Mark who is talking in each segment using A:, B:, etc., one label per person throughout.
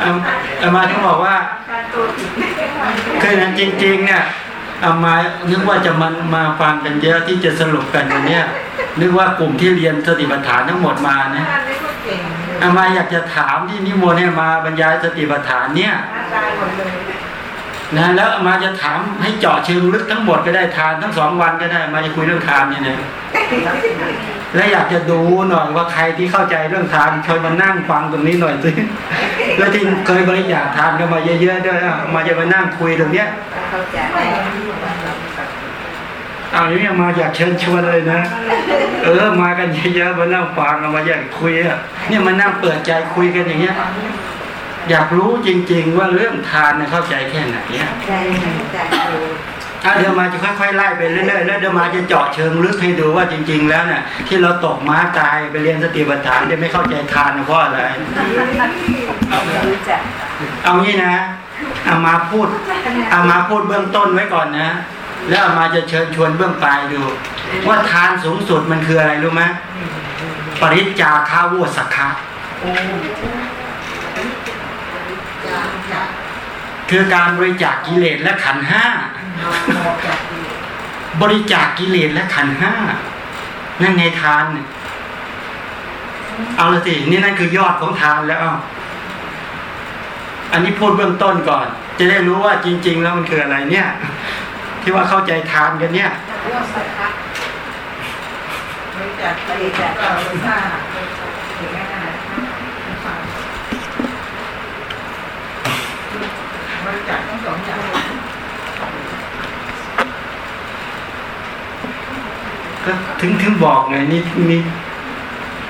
A: เอามาที่บอกว่าคือนั้นจริง ๆ เนี่ยเอามานึกว่าจะมันมาฟังกันเยอะที่จะสรุปกันวันนี้นึกว่ากลุ่มที่เรียนสติปัฏฐานทั้งหมดมานะเอามาอยากจะถามที่นิมนต์ให้มาบรรยายสติปัฏฐานเนี่ยนะแล้วอามาจะถามให้เจาะเชิงลึกทั้งหมดก็ได้ทานทั้งสองวันก็ได้ มาจะคุยเรื่องทานเนี่ยนะ และอยากจะดูหน่อยว่าใครที่เข้าใจเรื่องทานเคยมานั่งฟังตรงนี้หน่อยสิแล้วที่เคยบริจาคทานกันมาเยอะๆด้วยมาจะมานั่งคุยตรงเนี้ย
B: เข้าใจ
A: เอาอย่างนี้มาอยากเชิญชวนเลยนะ เออมากันเยอะๆมานั่งฟังเอามาอยากคุยอะเนี่ยมานั่งเปิดใจคุยกันอย่างเงี้ย อยากรู้จริง ๆ ว่าเรื่องทานเนี่ยเข้าใจแค่ไหนอะ
B: จใจคือ
A: อะเดี๋ยวมาจะค่อยๆไล่ไปเรื่อยๆแล้วเดี๋ยวมาจะเจาะเชิงลึกให้ดูว่าจริง ๆ แล้วเนี่ยที่เราตกม้าตายไปเรียนสติปัฏฐานจะไม่เข้าใจทานเพราะอะไรเอางี้นะเอามาพูดเอามาพูดเบื้องต้นไว้ก่อนนะ แล้วเอามาจะเชิญชวนเบื้องปลายดู ว่าทานสูงสุดมันคืออะไรรู้ไหมปริจจาคาวุสักคะคือการบริจาคกิเลสและขันห้า บริจาคกิเลสและขันห้านั่นไงทานเนี่ยเอาละสินี่นั่นคือยอดของทานแล้วอันนี้พูดเบื้องต้นก่อน จะได้รู้ว่าจริง ๆ แล้วมันคืออะไรเนี่ย ที่ว่าเข้าใจทานกันเนี่ย
B: บริจาคบริจาคเราเป็นผ้างแม้ขนาดบริจาคทั้งสองอย่าง
A: ก็ ถึงถึงบอกไงนี่นี่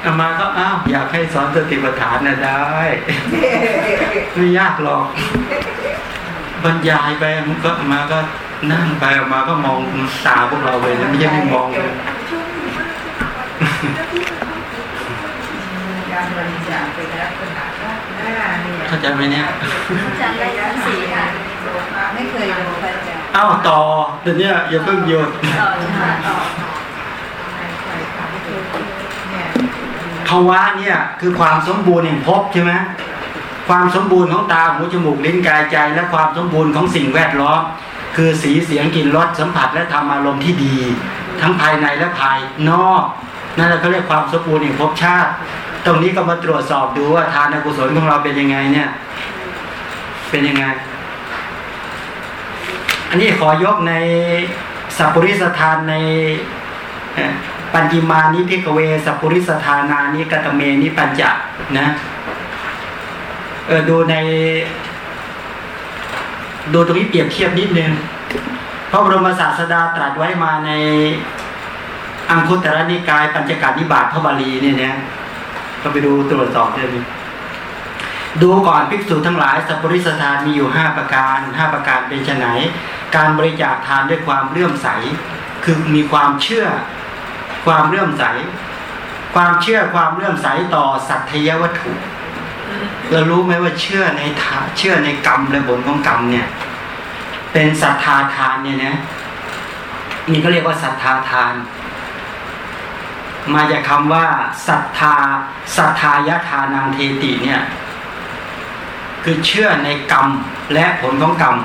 A: อามาก็อ้าวอยากให้สอนสติปัฏฐานนะได้ ไม่ยากหรอก บรรยายไปมันก็อามาก็นั่งไปอามาก็มองตาพวกเราไปนะไม่ใช่ไม่มองเลย
B: การบริจาคเป็นลักษณะหน้าเนี่ย
A: เข้าใจไหมเนี่ย
B: จำได้ทั้งสี่ค่ะไม่เคยดูพระอาจารย์
A: เอ้าต่อเดี๋ยวนี้อย่าเพิ่งหยุด
B: ต่อมาต่อเนี่ย
A: ภาวะเนี่ยคือความสมบูรณ์แห่งภพใช่ไหมความสมบูรณ์ของตาหูจมูกลิ้นกายใจ และความสมบูรณ์ของสิ่งแวดล้อม คือสีเสียงกลิ่นรสสัมผัสและธรรมอารมณ์ที่ดี ทั้งภายในและภายนอกนั่นแหละเขาเรียกความสมบูรณ์แห่งภพชาติ ตรงนี้ก็มาตรวจสอบดูว่าทานกุศลของเราเป็นยังไงเนี่ยเป็นยังไง อันนี้ขอยกในสัปปุริสทานใน ปัญจิมานิ ภิกขเวสัปปุริสทานานิกตมานิปัญจ นะเออดูในดูตรงนี้เปรียบเทียบนิดนึงพระบรมศาสดาตรัสไว้มาในอังคุตรนิกาย ปัญจการนิบาตพระบาลีเนี่ยนะก็ไปดูตรวจสอบได้เลยดูก่อนภิกษุทั้งหลายสัพปริสทานมีอยู่ห้าประการห้าประการเป็นไนการบริจาคทานด้วยความเลื่อมใส คือมีความเชื่อ ความเลื่อมใส ความเชื่อความเลื่อมใสต่อสัตยวัตถุ เรารู้ไหมว่าเชื่อในทาเชื่อในกรรมและผลของกรรมเนี่ย เป็นศรัทธาทานเนี่ยนะนี่ก็เรียกว่าศรัทธาทาน มาจากคำว่าศรัทธาศรัทธายทานังเทติเนี่ย คือเชื่อในกรรมและผลของกรรม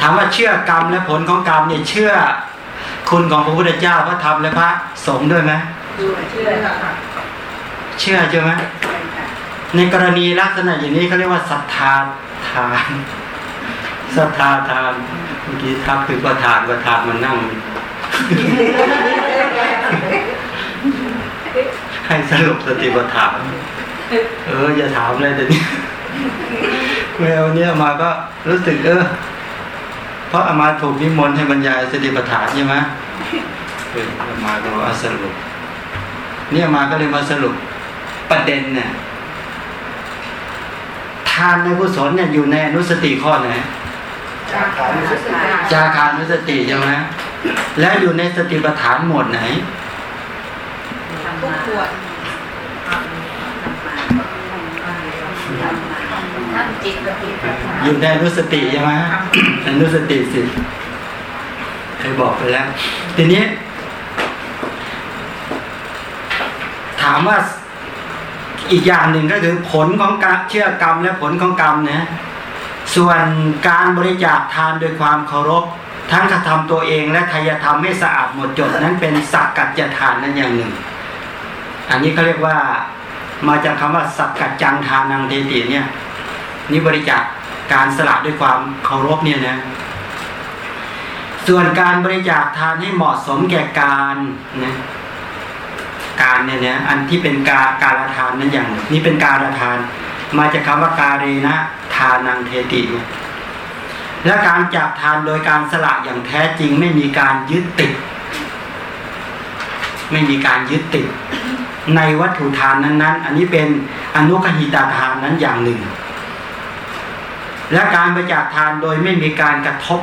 A: ถามว่าเชื่อกรรมและผลของกรรมเนี่ยเชื่อ คุณของพระพุทธเจ้าพระธรรมและพระสงฆ์ด้วยไหม
B: ดูเชื่อค่ะ
A: เชื่อใช่ไหมในกรณีลักษณะอย่างนี้เขาเรียกว่าศรัทธาทานศรัทธาทานเมื่อกี้ทักถึงประธานประธานมันนั่ง ให้สรุปสติปัฏฐานเอออย่าถามเลยเดี๋ยวนี้แมวเนี่ยมาก็รู้สึกเออ เพราะอามาถูกนิมนต์ให้บรรยายสติปัฏฐานใช่ไหมเอออามาก็ว่าสรุปเนี่ยมาก็เลยมาสรุปประเด็นเนี่ยทานในกุศลเนี่ยอยู่ในอนุสติข้อไหน
B: จาขานุสติ
A: จาคานุสติใช่ไหมแล้วอยู่ในสติปัฏฐานหมวดไหน
B: ทุกขวด ทำจิตกับจิต
A: อยู่ในอนุสติใช่ไหมอนุสติสิเคยบอกไปแล้ว ทีนี้ ถามว่าอีกอย่างหนึ่งก็คือผลของการเชื่อกรรมและผลของกรรมนะส่วนการบริจาคทานโดยความเคารพ ทั้งกระทำตัวเองและทายธรรมให้สะอาดหมดจดนั้นเป็นสักกัจจทานนั้นอย่างหนึ่ง อันนี้เขาเรียกว่ามาจากคำว่าสักกัจจังทานังเทติเนี่ย นี่บริจาคการสละด้วยความเคารพเนี่ยนะส่วนการบริจาคทานให้เหมาะสมแก่การนะการเนี่ยนะอันที่เป็นกาการทานนั้นอย่างนี้เป็นการทาน มาจากคำว่าการเนะทานังเทตีและการจับทานโดยการสละอย่างแท้จริงไม่มีการยึดติด ไม่มีการยึดติด ในวัตถุทานนั้นๆ อันนี้เป็นอนุคหิตาทานนั้นอย่างหนึ่ง และการบริจาคทานโดยไม่มีการกระทบ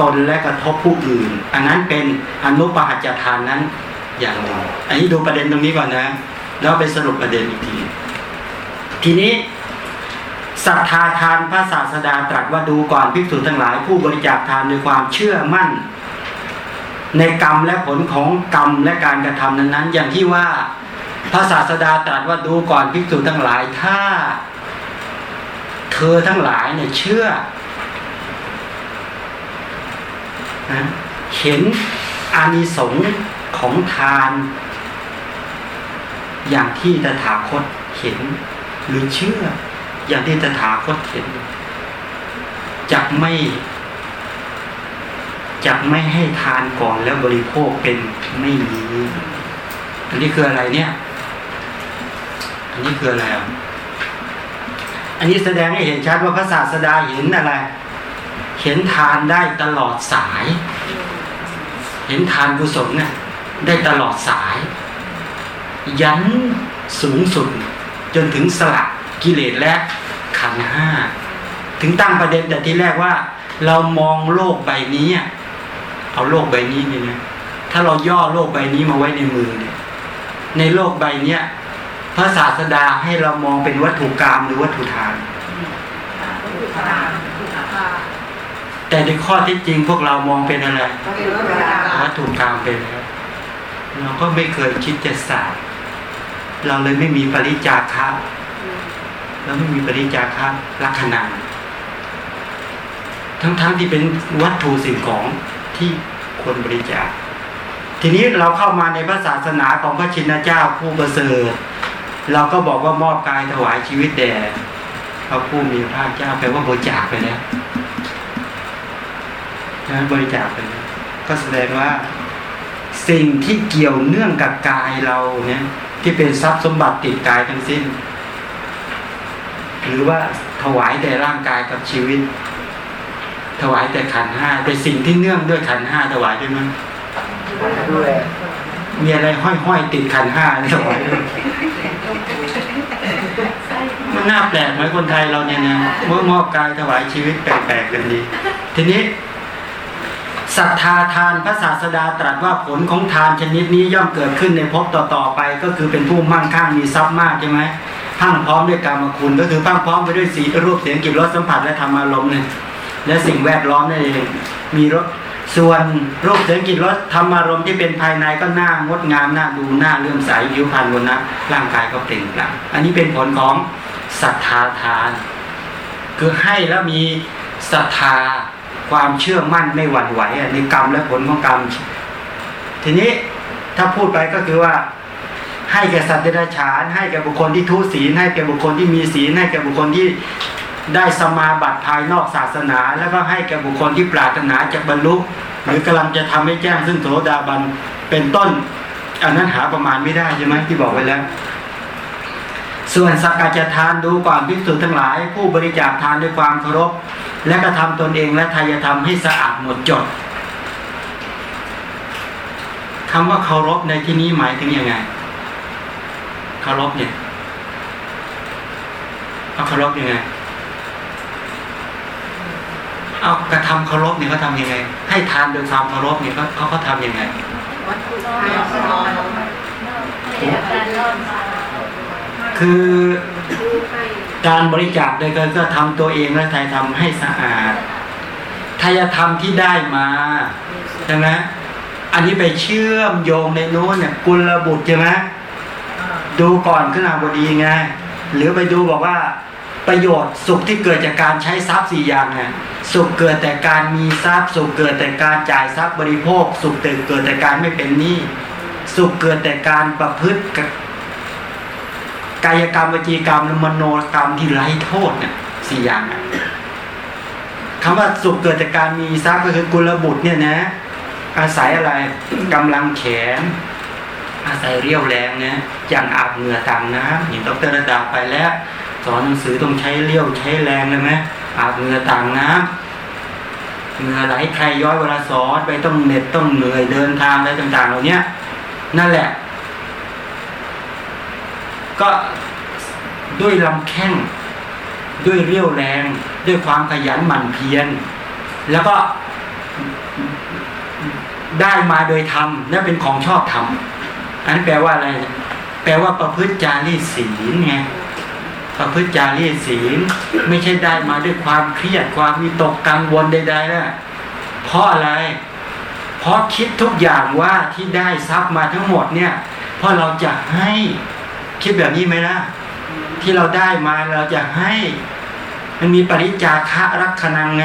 A: ตนและกระทบผู้อื่น อันนั้นเป็นอนุปหัจทานนั้นอย่างหนึ่งอันนี้ดูประเด็นตรงนี้ก่อนนะ แล้วไปสรุปประเด็นอีกที ทีนี้ศรัทธาทานพระศาสดาตรัสว่าดูก่อนภิกษุทั้งหลาย ผู้บริจาคทานด้วยความเชื่อมั่น ในกรรมและผลของกรรมและการกระทำนั้นๆ อย่างที่ว่าพระศาสดาตรัสว่าดูก่อนภิกษุทั้งหลายถ้า เธอทั้งหลายเนี่ยเชื่อนะเห็นอานิสงส์ของทาน อย่างที่ตถาคตเห็น หรือเชื่อ อย่างที่ตถาคตเห็นจะไม่จะไม่ให้ทานก่อนแล้วบริโภคเป็นไม่มีอันนี้คืออะไรเนี่ย อันนี้คืออะไรอะ อันนี้แสดงให้เห็นชัดว่าพระศาสดาเห็นอะไร เห็นทานได้ตลอดสาย เห็นทานกุศลเนี่ยได้ตลอดสาย ยันสูงสุด จนถึงสละกิเลสและขันห้าถึงตั้งประเด็นแต่ที่แรกว่า เรามองโลกใบนี้เอาโลกใบนี้เนี่ยนะถ้าเราย่อโลกใบนี้มาไว้ในมือเนี่ยในโลกใบเนี้ย พระศาสดาให้เรามองเป็นวัตถุกรรมหรือวัตถุทาน แต่ในข้อที่จริงพวกเรามองเป็นอะไร วัตถุกรรมเป็นแล้วเราก็ไม่เคยคิดจะสาเราเลยไม่มีปริจาคะเราไม่มีปริจาคะลักษณะทั้งๆทที่เป็นวัตถุสิ่งของที่ควรบริจาค ทีนี้เราเข้ามาในพระศาสนาของพระชินเจ้าผู้ประเสริฐ เราก็บอกว่ามอบกายถวายชีวิตแด่พระผู้มีพระเจ้าแปลว่าบริจาคไปแล้วนะบริจาคไปแล้วก็แสดงว่าสิ่งที่เกี่ยวเนื่องกับกายเราเนี่ยที่เป็นทรัพย์สมบัติติดกายทั้งสิ้น หรือว่าถวายแต่ร่างกายกับชีวิต ถวายแต่ขันห้าแต่สิ่งที่เนื่องด้วยขันห้าถวายด้วยมั้ยมีอะไรห้อยๆติดขันห้าเนี่ยถวายด้วย มันน่าแปลกไหมคนไทยเราเนี่ยนะเมื่อมอบกายถวายชีวิตแปลกๆกันดีทีนี้ศรัทธาทานพระศาสดาตรัสว่าผลของทานชนิดนี้ย่อมเกิดขึ้นในภพต่อๆไป ก็คือเป็นผู้มั่งคั่งมีทรัพย์มากใช่ไหมพังพร้อมด้วยกรรมคุณ ก็คือพังพร้อมไปด้วยสีรูปเสียงกลิ่นรสสัมผัสและธรรมารมณ์เนี่ยและสิ่งแวดล้อมนั่นเองมีรส ส่วนรูปเสียงกลิ่นรสธรรมารมณ์ที่เป็นภายในก็หน่างดงามหน่าดูหน่าเลื่อมใสผิวพรรณบนนะร่างกายก็เปล่งปลั่งอันนี้เป็นผลของศรัทธาทาน คือให้แล้วมีศรัทธาความเชื่อมั่นไม่หวั่นไหวในกรรมและผลของกรรม ทีนี้ถ้าพูดไปก็คือว่า ให้แก่สัตว์เดรัจฉาน ให้แก่บุคคลที่ทุศีลให้แก่บุคคลที่มีศีลให้แก่บุคคลที่ ได้สมาบัติภายนอกศาสนา แล้วก็ให้แก่บุคคลที่ปรารถนาจะบรรลุหรือกำลังจะทำให้แจ้งซึ่งโสดาบันเป็นต้น อันนั้นหาประมาณไม่ได้ใช่ไหมที่บอกไว้แล้ว ส่วนสักการจะทานดูก่อนภิกษุทั้งหลาย ผู้บริจาคทานด้วยความเคารพ และกระทำตนเองและทายธรรมให้สะอาดหมดจดคำว่าเคารพในที่นี้หมายถึงยังไงเคารพเนี่ยเอาเคารพยังไง เอากระทำเคารพเนี่ยเขาทำยังไง ให้ทานโดยความเคารพเนี่ยเขาเขาเขาทำยังไงคือการบริจาคโดยการก็ทำตัวเองและทายทำให้สะอาดทายธรรมที่ได้มาใช่ไหมอันนี้ไปเชื่อมโยงในโน้นเนี่ยกุลบุตรใช่ไหมดูก่อนขึ้นอาบดีไงหรือไปดูบอกว่า ประโยชน์สุขที่เกิดจากการใช้ทรัพย์สี่อย่างไงสุขเกิดแต่การมีทรัพย์ สุขเกิดแต่การจ่ายทรัพย์บริโภค สุขเกิดแต่การไม่เป็นหนี้สุขเกิดแต่การประพฤติกายกรรมวจีกรรมและมโนกรรมที่ไร้โทษเนี่ยสี่อย่างนะคำว่าสุขเกิดจากการมีทรัพย์ก็คือกุลบุตรเนี่ยนะ อาศัยอะไรกำลังแขน อาศัยเรี่ยวแรงเนี่ยอย่างอาบเหงื่อต่างน้ำอย่างดรระดาไปแล้ว สอนหนังสือต้องใช้เรี่ยวใช้แรงเลยไหมอาบเหงื่อต่างน้ำเหงื่อไหลใครย้อยเวลาสอนไปต้องเหน็ดต้องเหนื่อยเดินทางอะไรต่างๆ เหล่านี้นั่นแหละ ก็ด้วยลำแข้งด้วยเรี่ยวแรง ด้วยความขยันหมั่นเพียรแล้วก็ได้มาโดยธรรมนั่นเป็นของชอบธรรมอันนี้แปลว่าอะไร แปลว่าประพฤติจารีศีลไง ประพฤติจารีศีล ไม่ใช่ได้มาด้วยความเครียดความมีตกกังวลใดๆนะเพราะอะไร เพราะคิดทุกอย่างว่าที่ได้ทรัพย์มาทั้งหมดเนี่ย เพราะเราจะให้คิดแบบนี้ไหมล่ะที่เราได้มาเราจะให้ มันมีปริจาคะรักขนังไง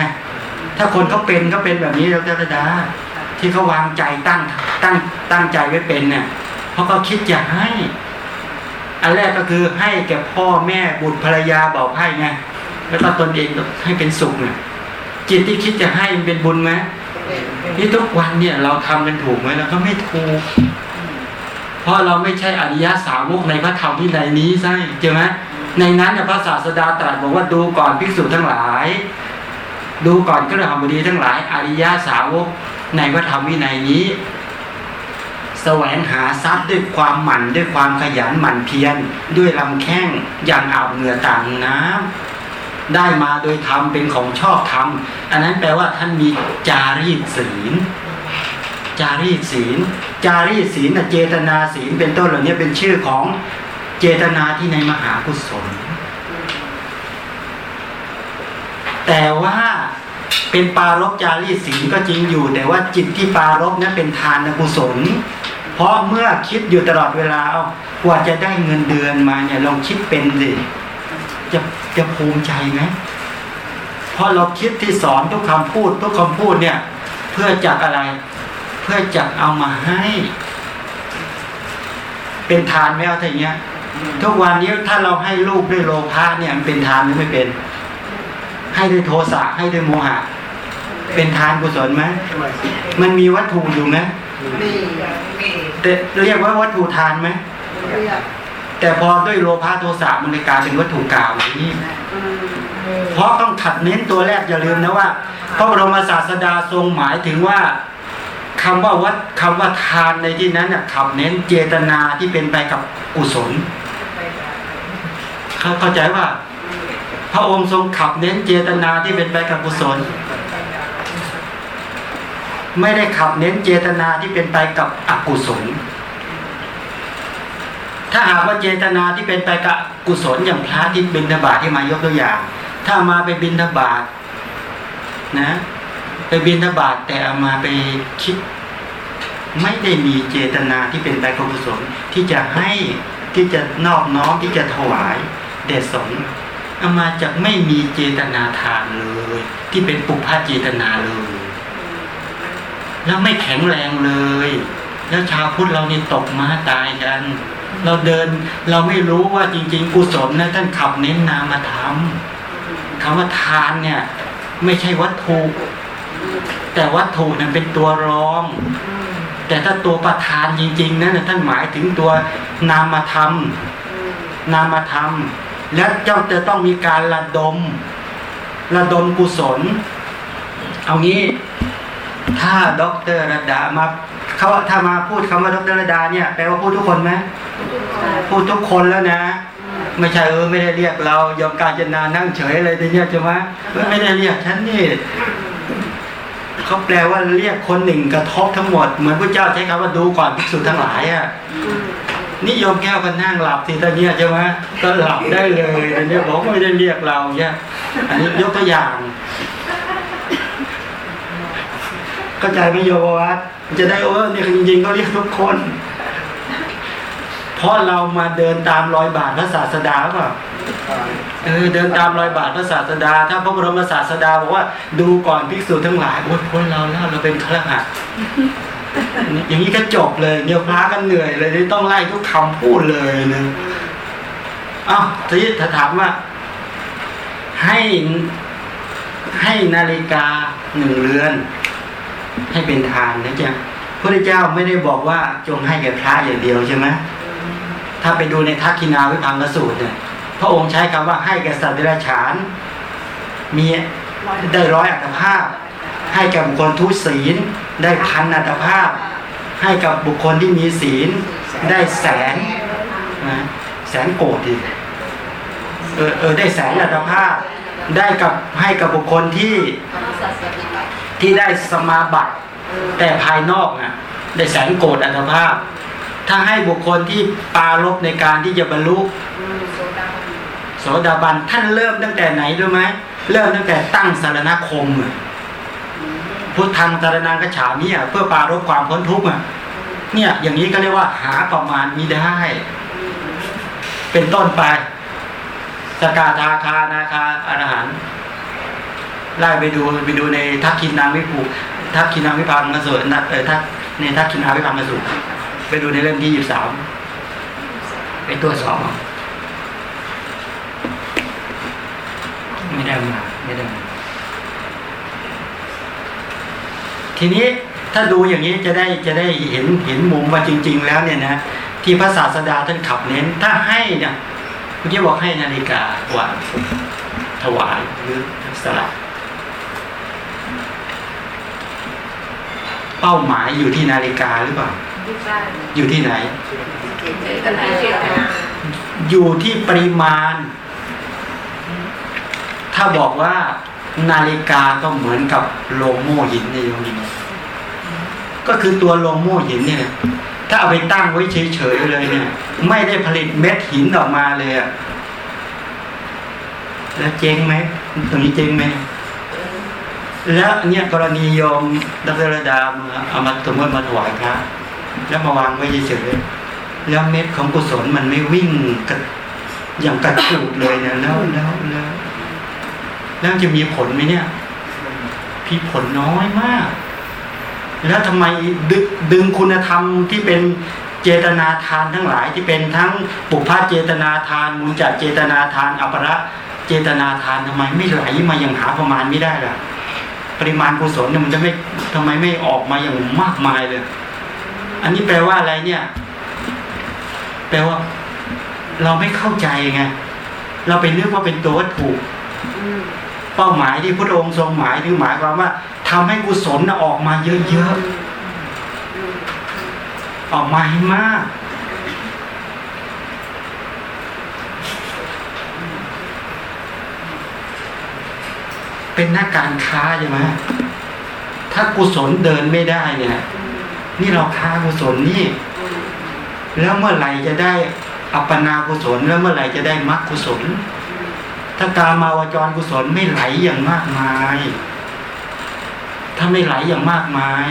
A: ถ้าคนเขาเป็นก็เป็นแบบนี้เราจะระดาที่เขาวางใจตั้งตั้งตั้งใจไว้เป็นเนี่ยเพราะเขาคิดจะให้ อันแรกก็คือให้แก่พ่อแม่บุตรภรรยาบอกให้ไงแล้วก็ตนเองให้เป็นสุขเนี่ยจิตที่คิดจะให้มันเป็นบุญไหมนี่ทุกวันเนี่ยเราทำกันถูกไหมเราก็ไม่ถูกเพราะเราไม่ใช่อริยสาวกในพระธรรมที่ในนี้ใช่ใช่ไหมในนั้นเนี่ยพระศาสดาตรัสบอกว่าดูก่อนภิกษุทั้งหลาย ดูก่อนก็เลยทำบดีทั้งหลาย อริยสาวกในพระธรรมวินัยนี้ แสวงหาทรัพย์ด้วยความหมั่นด้วยความขยันหมั่นเพียรด้วยลำแข้งอย่างอาบเหงื่อต่างน้ำได้มาโดยธรรมเป็นของชอบธรรม อันนั้นแปลว่าท่านมีจารีตศีล จารีตศีล จารีตศีลเจตนาศีลเป็นต้นเหล่านี้เป็นชื่อของเจตนาที่ในมหากุศลแต่ว่า เป็นปารบจารีศีลก็จริงอยู่ แต่ว่าจิตที่ปารบนั้นเป็นทานกุศล เพราะเมื่อคิดอยู่ตลอดเวลาเอากว่าจะได้เงินเดือนมาเนี่ยลองคิดเป็นสิจะจะภูมิใจไหมเพราะเราคิดที่สอนทุกคำพูด ทุกคำพูดเนี่ย เพื่อจักอะไร เพื่อจักเอามาให้ เป็นทานไหมเอาอย่างเงี้ยทุกวันนี้ถ้าเราให้ลูกด้วยโลภะเนี่ยมันเป็นทานหรือไม่เป็น ให้ด้วยโทสะให้ด้วยโมหะ เป็นทานกุศลไหมมันมีวัตถุอยู่ไหม
B: มีมี
A: แต่เรียกว่าวัตถุทานไหมแต่พอด้วยโลภะโทสะมันเลยกลายเป็นวัตถุกล่าวอย่างนี้เพราะต้องขัดเน้นตัวแรกอย่าลืมนะว่าพระบรมศาสดาทรงหมายถึงว่าคำว่าวัดคำว่าทานในที่นั้นน่ะขับเน้นเจตนาที่เป็นไปกับกุศลเขาเข้าใจว่า พระองค์ทรงขับเน้นเจตนาที่เป็นไปกับกุศล ไม่ได้ขับเน้นเจตนาที่เป็นไปกับอกุศล ถ้าหากว่าเจตนาที่เป็นไปกับกุศลอย่างพระที่บินทบาทที่มายกตัวอย่าง ถ้ามาไปบินทบาทนะ ไปบินทบาทแต่เอามาไปคิด ไม่ได้มีเจตนาที่เป็นไปกับกุศลที่จะให้ที่จะนอบน้อมที่จะถวายแด่สงฆ์ อามาจะไม่มีเจตนาทานเลย ที่เป็นปุพพะเจตนาเลย แล้วไม่แข็งแรงเลย แล้วชาวพุทธเรานี่ตกม้าตายกัน เราเดินเราไม่รู้ว่าจริง ๆ กุศลนะท่านขับเน้นนามธรรมคำว่าทานเนี่ย ไม่ใช่วัตถุ แต่วัตถุนั้นเป็นตัวรอง แต่ถ้าตัวประธานจริง ๆ นั้นท่านหมายถึงตัวนามธรรมนามธรรม และเจ้าจะต้องมีการระดม ระดมกุศล เอางี้ ถ้าด็อกเตอร์ระดามาเขาถ้ามาพูดคำว่าด็อกเตอร์ระดาเนี่ยแปลว่าพูดทุกคนไหมพูดทุกคนแล้วนะ ไม่ใช่เออไม่ได้เรียกเรายอมการจนานั่งเฉยเลยทีเนี้ยใช่ไหมเออไม่ได้เรียกฉันนี่เขาแปลว่าเรียกคนหนึ่งกระทบทั้งหมด เหมือนพระเจ้าใช้คำว่าดูก่อนภิกษุทั้งหลายอะ นิยมแก้วก็นั่งหลับทีตอนเนี้ยใช่ไหมก็หลับได้เลยแต่เนี้บอกไม่ได้เรียกเราเนี่ยอันนี้ยกตัวอย่างเข้าใจไหมโยวัดจะได้เออเนี่ยจริงๆก็เรียกทุกคนเพราะเรามาเดินตามรอยบาทพระศาสดาเปล่าเออเดินตามรอยบาทพระศาสดา ถ้าพระบรมศาสดาบอกว่าดูก่อนภิกษุทั้งหลายโอ้ยพ้นเราแล้วเราเป็นฆราวาส อย่างนี้ก็จบเลยเดี๋ยวพระกันเหนื่อยเลยต้องไล่ทุกคำพูดเลยนะอ้าวทีนี้ถามว่า ให้ให้นาฬิกาหนึ่งเรือน ให้เป็นทานนะจ๊ะพระเจ้าไม่ได้บอกว่าจงให้แก่พระอย่างเดียวใช่ไหมถ้าไปดูในทักขินาวิพังกสูตรเนี่ยพระองค์ใช้คำว่าให้แก่สัตว์เดรัจฉาน มีได้ร้อยอัตภาพ ให้กับบุคคลทุศีลได้พันอัตภาพ ให้กับบุคคลที่มีศีลได้แสนนะแสนโกดดิเออเออได้แสนอัตภาพ ได้กับให้กับบุคคลที่ที่ได้สมาบัติแต่ภายนอกน่ะได้แสนโกดอัตภาพ ถ้าให้บุคคลที่ปาลบในการที่จะบรรลุโสดาบันท่านเริ่มตั้งแต่ไหนรู้ไหมเริ่มตั้งแต่ตั้งสารณคม พุทธังสารนังกระฉามิอะเพื่อปารบความพ้นทุกข์อะเนี่ย อย่างนี้ก็เรียกว่าหาประมาณมิได้ เป็นต้นไป สกาทาคานาคาอรหันไล่ไปดูไปดูในทักขินางวิภูทักขินางวิพังกสูตรนเออทักในทักขินาวิพังกสูตรไปดูในเล่มที่ยี่สามไปตัวจสอบไม่ได้มาไม่ได้มา ทีนี้ถ้าดูอย่างนี้จะได้จะได้เห็นเห็นมุมว่าจริง ๆ แล้วเนี่ยนะที่พระศาสดาท่านขับเน้นถ้าให้เนี่ยเมื่อกี้บอกให้นาฬิกาวางถวายหรือสละเป้าหมายอยู่ที่นาฬิกาหรือเปล่า อยู่ที่ไหน อยู่ที่ปริมาณ ถ้าบอกว่า นาฬิกาก็เหมือนกับโลโม่หินในโยมก็คือตัวโลโม่หินเนี่ยถ้าเอาไปตั้งไว้เฉยๆเลยเนี่ย ไม่ได้ผลิตเม็ดหินออกมาเลยอะแล้วเจ๊งไหมตรงนี้เจ๊งไหมแล้วเนี่ยกรณีโยมดับระดามเอามาสมมติมาถวายพระแล้วมาวางไว้เฉยๆแล้วเม็ดของกุศลมันไม่วิ่งกระอย่างกระฉูดเลยเนี่ยแล้วแล้วแล้ว แล้วจะมีผลไหมเนี่ยพี่ผลน้อยมาก แล้วทำไมดึงดึงคุณธรรมที่เป็นเจตนาทานทั้งหลายที่เป็นทั้งปุพพะเจตนาทานมุญจัดเจตนาทานอัปรเจตนาทานทำไมไม่ไหลมาอย่างหาประมาณไม่ได้ล่ะ ปริมาณกุศลเนี่ยมันจะไม่ทำไมไม่ออกมาอย่างมากมายเลย อันนี้แปลว่าอะไรเนี่ย แปลว่า เราไม่เข้าใจไงเราไปนึกว่าเป็นตัววัตถุ เป้าหมายที่พระองค์ทรงหมายถึงหมายความว่าทำให้กุศลออกมาเยอะๆออกมาให้มากเป็นนักการค้าใช่ไหมถ้ากุศลเดินไม่ได้เนี่ย นี่เราค้ากุศลนี่ แล้วเมื่อไหร่จะได้อัปปนากุศล แล้วเมื่อไหร่จะได้มรรคกุศล ถ้ากามาวจรกุศลไม่ไหลอย่างมากมาย ถ้าไม่ไหลอย่างมากมาย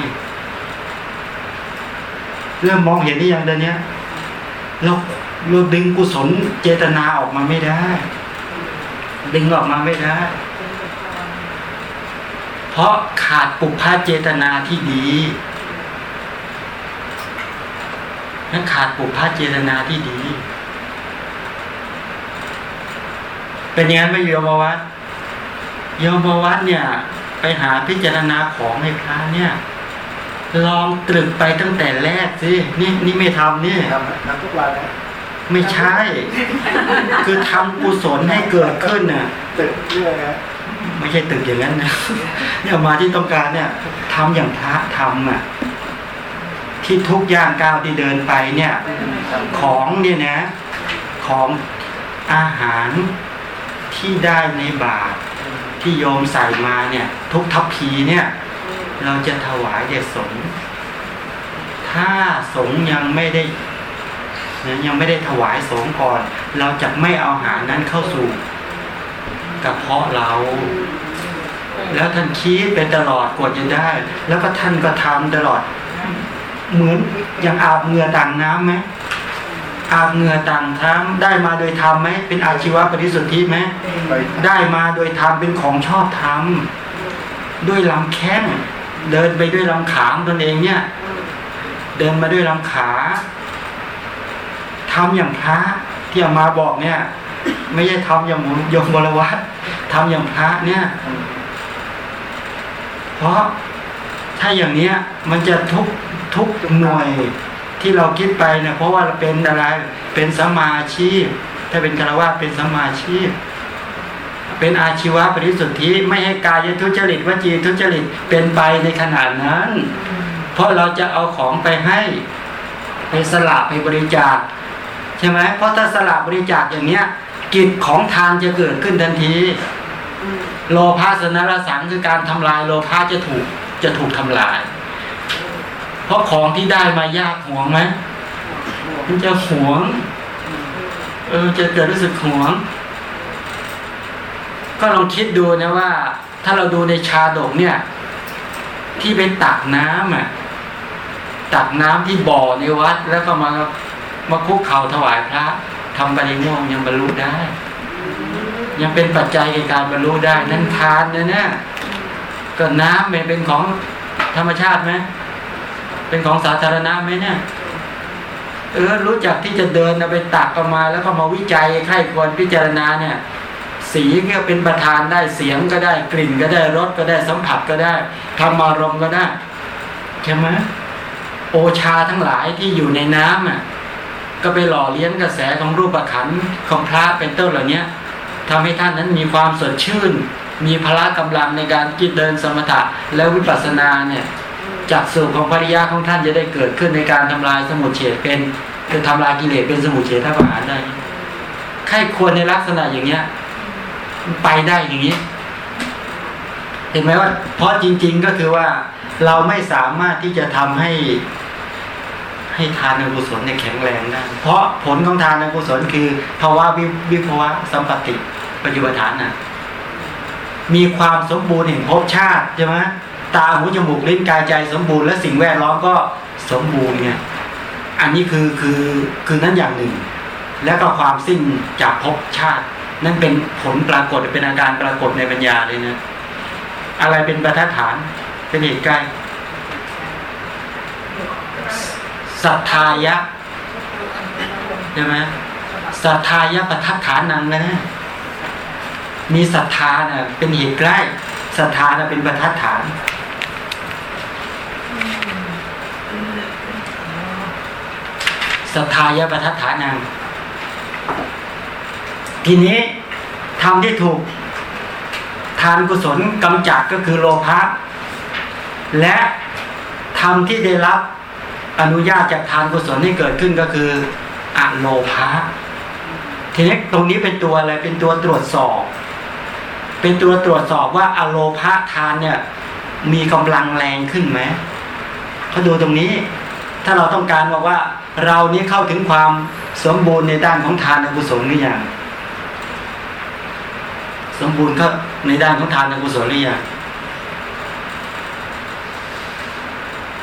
A: เริ่มมองเห็นได้อยังเดียวนี้เราเราดึงกุศลเจตนาออกมาไม่ได้ ดึงออกมาไม่ได้ เพราะขาดปุพพะเจตนาที่ดีนั้นขาดปุพพะเจตนาที่ดี เป็นอย่างนั้นไหม่โยมวัดโยมวัดเนี่ย ไปหาพิจารณาของให้พระเนี่ย ลองตรึกไปตั้งแต่แรกสินี่นี่ไม่ทำนี่
C: ทำทำทุกวันนะ
A: ไม่ใช่ คือทำกุศลให้เกิดขึ้นน่ะ
C: ตึกเรื่องนะ
A: ไม่ใช่ตึกอย่างนั้นนะเนี่ยมาที่ต้องการเนี่ยทำอย่างพระทำอะที่ทุกย่างก้าวที่เดินไปเนี่ย ของเนี่ยนะ ของอาหาร ที่ได้ในบาตรที่โยมใส่มาเนี่ย ทุกทัพพีเนี่ย เราจะถวายแด่สงฆ์ถ้าสงฆ์ยังไม่ได้ยังไม่ได้ถวายสงฆ์ก่อน เราจะไม่เอาหารนั้นเข้าสู่กระเพาะเรา แล้วท่านคิดเป็นตลอดกว่าจะได้ แล้วก็ท่านก็ทำตลอด เหมือนอย่างอาบเหงื่อต่างน้ำไหม อาบเหงื่อต่างทั้งได้มาโดยธรรมไหมเป็นอาชีวะปริสุทธิไหม
C: ไป
A: ได้มาโดยธรรมเป็นของชอบธรรมด้วยลำแข้งเดินไปด้วยลำขาของตนเองเนี่ย เดินมาด้วยลำขาทำอย่างพระที่อามาบอกเนี่ย ไม่ใช่ทำอย่างโยมบรวัตทำอย่างพระเนี่ย เพราะถ้าอย่างเนี้ยมันจะทุกทุกหน่วย ที่เราคิดไปเนี่ยเพราะว่าเราเป็นอะไรเป็นสมาชีพ ถ้าเป็นคารวะเป็นสมาชีพ เป็นอาชีวะปริสุทธิไม่ให้กายทุจริตวจีทุจริตเป็นไปในขนาดนั้น เพราะเราจะเอาของไปให้ไปสละไปบริจาคใช่ไหมเพราะถ้าสละบริจาคอย่างเนี้ยกิจของทานจะเกิดขึ้นทันที โลภะสนรสังคือการทำลายโลภะจะถูกจะถูกทำลาย เพราะของที่ได้มายากหวงไหมมันจะหวง เออจะเกิดรู้สึกหวง ก็ลองคิดดูนะว่า ถ้าเราดูในชาดกเนี่ย ที่ไปตักน้ำอะตักน้ำที่บ่อในวัด แล้วก็มามาคุกเข่าถวายพระทำปริโมงยังบรรลุได้ ยังเป็นปัจจัยในการบรรลุได้ นั่นทานนะเนี่ยก็น้ำเป็นของธรรมชาติไหม เป็นของสาธารณะไหมเนี่ยเออรู้จักที่จะเดินไปตักออกมา แล้วก็มาวิจัยไข้ควรพิจารณาเนี่ย สีก็เป็นประธานได้เสียงก็ได้กลิ่นก็ได้รสก็ได้สัมผัสก็ได้ธรรมารมก็ได้ใช่ไหมโอชาทั้งหลายที่อยู่ในน้ำอะก็ไปหล่อเลี้ยงกระแสของรูปขันของพระเป็นต้นเหล่านี้ทำให้ท่านนั้นมีความสดชื่น มีพละกำลังในการกิจเดินสมถะและวิปัสสนาเนี่ย จากสูตรของภริยาของท่านจะได้เกิดขึ้นในการทำลายสมุทเฉดเป็นคือทำลายกิเลสเป็นสมุทเฉทประหารได้ใครควรในลักษณะอย่างเนี้ย ไปได้อย่างนี้ เห็นไหมว่า เพราะจริง ๆก็คือว่าเราไม่สามารถที่จะทำให้ให้ทานกุศลเนี่ยแข็งแรงได้ เพราะผลของทานกุศลคือภาวะวิวิภวะสัมปติปัจจุบันฐานน่ะมีความสมบูรณ์แห่งภพชาติใช่ไหม ตาหูจมูกลิ้นกายใจสมบูรณ์และสิ่งแวดล้อมก็สมบูรณ์ไงอันนี้คือคือคือนั้นอย่างหนึ่ง แล้วก็ความสิ้นจากภพชาติ นั่นเป็นผลปรากฏเป็นอาการปรากฏในปัญญาเลยนะอะไรเป็นประทัดฐานเป็นเหตุใกล้ศรัทธายะใช่ไหมศรัทธายะประทัดฐานนังนะมีศรัทธาน่ะเป็นเหตุใกล้ศรัทธาน่ะเป็นประทัดฐาน ศรัทธายะประทัดฐานังทีนี้ทำที่ถูกทานกุศลกำจัดก็คือโลภะและทำที่ได้รับอนุญาตจากทานกุศลให้เกิดขึ้นก็คืออโลภะทีนี้ตรงนี้เป็นตัวอะไรเป็นตัวตรวจสอบ เป็นตัวตรวจสอบว่าอโลภะทานเนี่ย มีกำลังแรงขึ้นไหมเขาดูตรงนี้ ถ้าเราต้องการบอกว่า เรานี้เข้าถึงความสมบูรณ์ในด้านของทานกุศลหรือยังสมบูรณ์ก็ในด้านของทานกุศลหรือยัง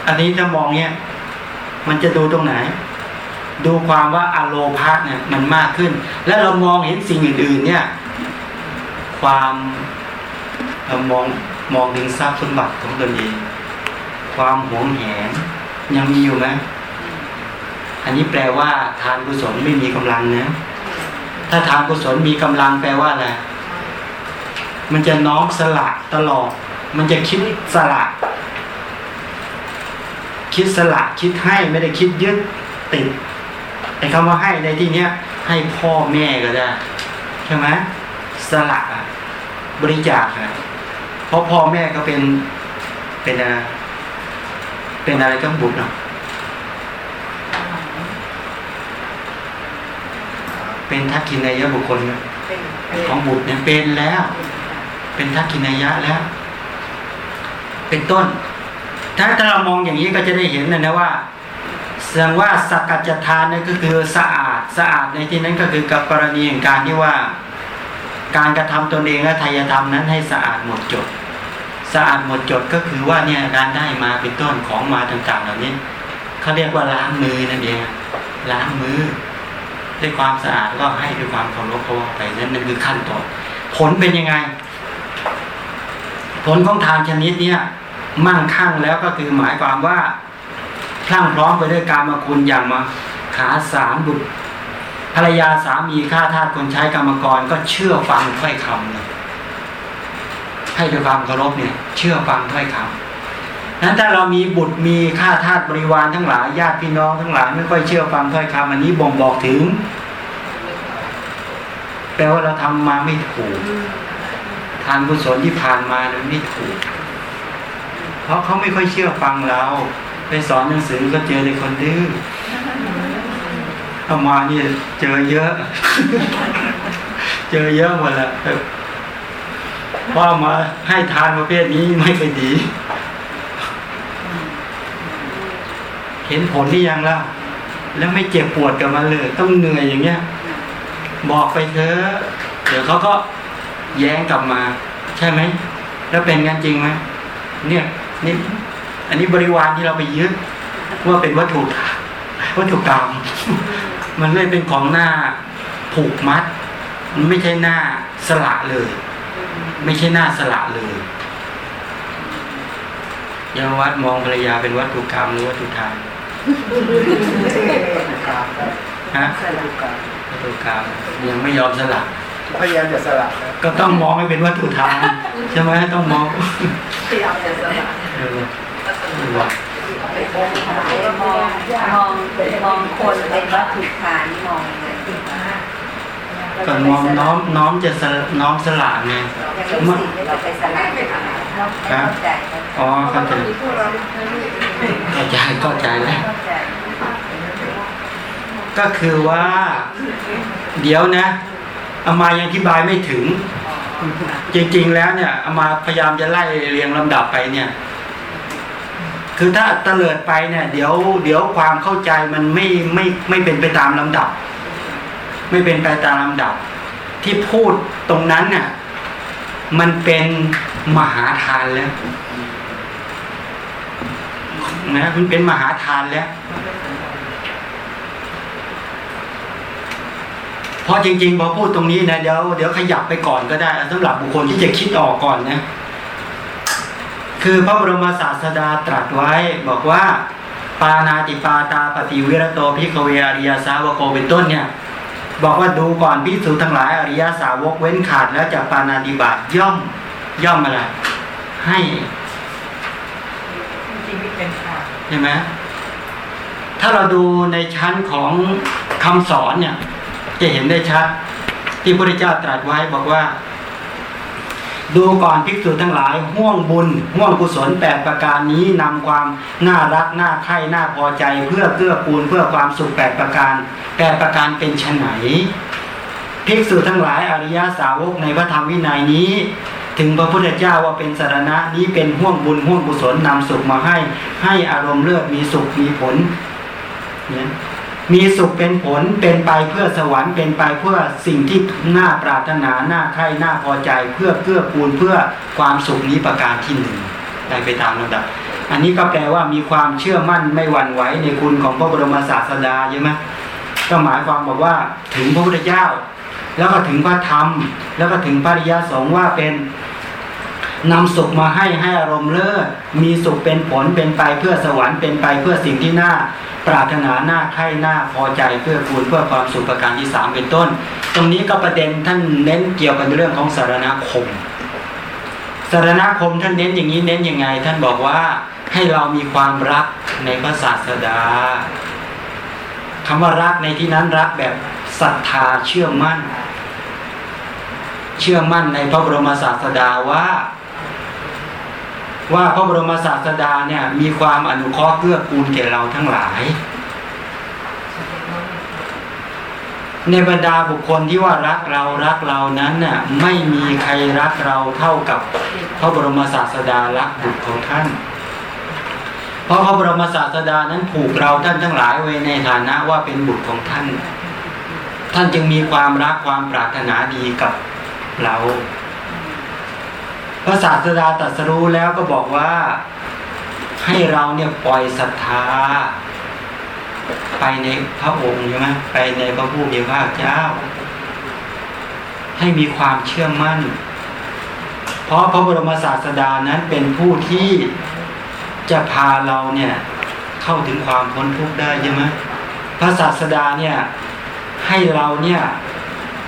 A: อันนี้ถ้ามองเนี่ยมันจะดูตรงไหน ดูความว่าอโลภะเนี่ยมันมากขึ้น แล้วเรามองเห็นสิ่งอื่น ๆ เนี่ย ความเรามองมองถึงทรัพย์สมบัติของตนเอง ความหวงแหน ยังมีอยู่ไหมอันนี้แปลว่า ทานกุศลไม่มีกำลังนะ ถ้าทานกุศลมีกำลังแปลว่าอะไรมันจะน้อมสละตลอด มันจะคิดสละ คิดสละคิดให้ไม่ได้คิดยึดติดไอ้คำว่าให้ในที่เนี้ย ให้พ่อแม่ก็ได้ใช่ไหมสละบริจาคอะเพราะพ่อแม่ก็เป็นเป็นอะไร เป็นอะไรต้องบุตรเนาะเป็นทักขินายะบุคคลนะของบุตรเนี่ยเป็นแล้ว เป็นทักขินายะแล้ว เป็นต้น ถ้าถ้าเรามองอย่างนี้ก็จะได้เห็นนะนะว่าแสดงว่าสกัจจทานนี่ก็คือสะอาดสะอาดในที่นั้นก็คือกับกรณีแห่งการที่ว่า การกระทำตนเองและทายธรรมนั้นให้สะอาดหมดจด สะอาดหมดจดก็คือว่าเนี่ยการได้มาเป็นต้นของมาต่างๆเหล่านี้เขาเรียกว่าล้างมือนั่นเองล้างมือ ด้วยความสะอาดก็ให้ด้วยความเคารพเขาไปนั่นนั่นคือขั้นตอนผลเป็นยังไง ผลของทานชนิดเนี้ยมั่งคั่งแล้วก็คือหมายความว่าพลั่งพร้อมไปด้วยการมาคุณอย่างมาขาสารบุตรภรรยาสามีข้าทาสคนใช้กรรมกรก็เชื่อฟังถ้อยคำเลย ให้ด้วยความเคารพเนี่ย เชื่อฟังถ้อยคำนั้นถ้าเรามีบุตรมีข้าทาสบริวารทั้งหลายญาติพี่น้องทั้งหลายไม่ค่อยเชื่อฟังถ้อยคำอันนี้บ่งบอกถึง แปลว่าเราทำมาไม่ถูกทานกุศลที่ผ่านมานั้นไม่ถูก เพราะเขาไม่ค่อยเชื่อฟังเราไปสอนหนังสือก็เจอแต่คนดื้อเอามานี่เจอเยอะ เจอเยอะหมดแหละ ว่ามาให้ทานประเภทนี้ไม่ไปดี เห็นผลที่ยังแล้วแล้วไม่เจ็บปวดกับมันเลย ต้องเหนื่อยอย่างเงี้ย บอกไปเถอะเดี๋ยวเขาก็แย้งกลับมา ใช่ไหมแล้วเป็นงั้นจริงไหมเนี่ยนี่อันนี้บริวารที่เราไปยึดว่าเป็นวัตถุวัตถุกรรมมันเลยเป็นของหน้าผูกมัด มันไม่ใช่หน้าสละเลย ไม่ใช่หน้าสละเลยยาวัดมองภรรยาเป็นวัตถุกรรมหรือวัตถุทาน
C: กลางครับ
A: ฮะ
B: สลับ
C: กลาง
A: วัตถุกรรมยังไม่ยอมสละ
C: พยายามจะสลับนะ
A: ก็ต้องมองให้เป็นวัตถุทานใช่ไหมต้องมอง
B: พยายามจะสลับ
A: เออว่า
B: มองมองมองคนเป็นวัตถุทานนี่มองยังไง
A: ก็น้อมน้อมน้อมจะน้อมสละไง
B: ยังไม่สิ่งที่เราไปสลับ
A: อ๋อเข้าใจเข้าใจเข้าใจแล้วก็คือว่า เดี๋ยวนะอามายังอธิบายไม่ถึง จริง ๆ แล้วเนี่ยอามาพยายามจะไล่เรียงลำดับไปเนี่ย คือถ้าเตลิดไปเนี่ย เดี๋ยว เดี๋ยวความเข้าใจมันไม่ไม่ไม่เป็นไปตามลำดับ ไม่เป็นไปตามลำดับ ที่พูดตรงนั้นเนี่ยมันเป็นมหาทานแล้วนะมันเป็นมหาทานแล้ว เพราะจริงๆพอพูดตรงนี้นะเดี๋ยวเดี๋ยวขยับไปก่อนก็ได้สำหรับบุคคลที่จะคิดออกก่อนนะคือพระบรมศาสดาตรัสไว้บอกว่า ปาณาติปาตาปฏิวิรโต ภิกขเวอริยสาวโกเป็นต้นเนี่ย บอกว่าดูก่อนภิกษุทั้งหลายอริยสาวกเว้นขาดแล้วจากปาณาติบาตย่อมย่อมอะไรให้ใช่ไหมถ้าเราดูในชั้นของคำสอนเนี่ย จะเห็นได้ชัด ที่พระพุทธเจ้าตรัสไว้บอกว่า ดูก่อนภิกษุทั้งหลายห้วงบุญห่วงกุศลแปดประการนี้นำความน่ารักน่าใคร่น่าพอใจเพื่อเกื้อกูลเพื่อความสุขแปดประการแปดประการเป็นไฉนภิกษุทั้งหลายอริยสาวกในพระธรรมวินัยนี้ ถึงพระพุทธเจ้าว่าเป็นสารณะนี้เป็นห่วงบุญห่วงกุศลนำสุขมาให้ ให้อารมณ์เลือดมีสุขมีผลเนี่ย มีสุขเป็นผลเป็นไปเพื่อสวรรค์เป็นไปเพื่อสิ่งที่น่าปรารถนาน่าใคร่น่าพอใจเพื่อเกื้อกูลเพื่อความสุขนี้ประการที่หนึ่งได้ไปตามลำดับอันนี้ก็แปลว่ามีความเชื่อมั่นไม่หวั่นไหวในคุณของพระบรมศาสดาใช่ไหมก็หมายความบอกว่าถึงพระพุทธเจ้า แล้วก็ถึงพระธรรม แล้วก็ถึงพระริยสงฆ์ว่าเป็น นำสุขมาให้ให้อารมณ์เลิศมีสุขเป็นผลเป็นไปเพื่อสวรรค์เป็นไปเพื่อสิ่งที่น่า ปรารถนาหน้าใคร่หน้าพอใจเพื่อคูณเพื่อความสุขประการที่สามเป็นต้น ตรงนี้ก็ประเด็นท่านเน้นเกี่ยวกับเรื่องของสารณคม สารณคมท่านเน้นอย่างนี้เน้นยังไง ท่านบอกว่าให้เรามีความรักในพระศาสดาคำว่ารักในที่นั้นรักแบบศรัทธาเชื่อมั่น เชื่อมั่นในพระบรมศาสดาว่า ว่าพระบรมศาสดาเนี่ยมีความอนุเคราะห์เกื้อกูลแก่เราทั้งหลาย ในบรรดาบุคคลที่ว่ารักเรารักเรานั้นน่ะไม่มีใครรักเราเท่ากับพระบรมศาสดารักบุตรของท่าน เพราะพระบรมศาสดานั้นผูกเราท่านทั้งหลายไว้ในฐานะว่าเป็นบุตรของท่าน ท่านจึงมีความรักความปรารถนาดีกับเรา พระศาสดาตรัสรู้แล้วก็บอกว่าให้เราเนี่ยปล่อยศรัทธา ไปในพระองค์ใช่ไหมไปในพระผู้มีพระเจ้า ให้มีความเชื่อมั่น เพราะพระบรมศาสดานั้นเป็นผู้ที่จะพาเราเนี่ยเข้าถึงความพ้นทุกข์ได้ใช่ไหมพระศาสดาเนี่ยให้เราเนี่ย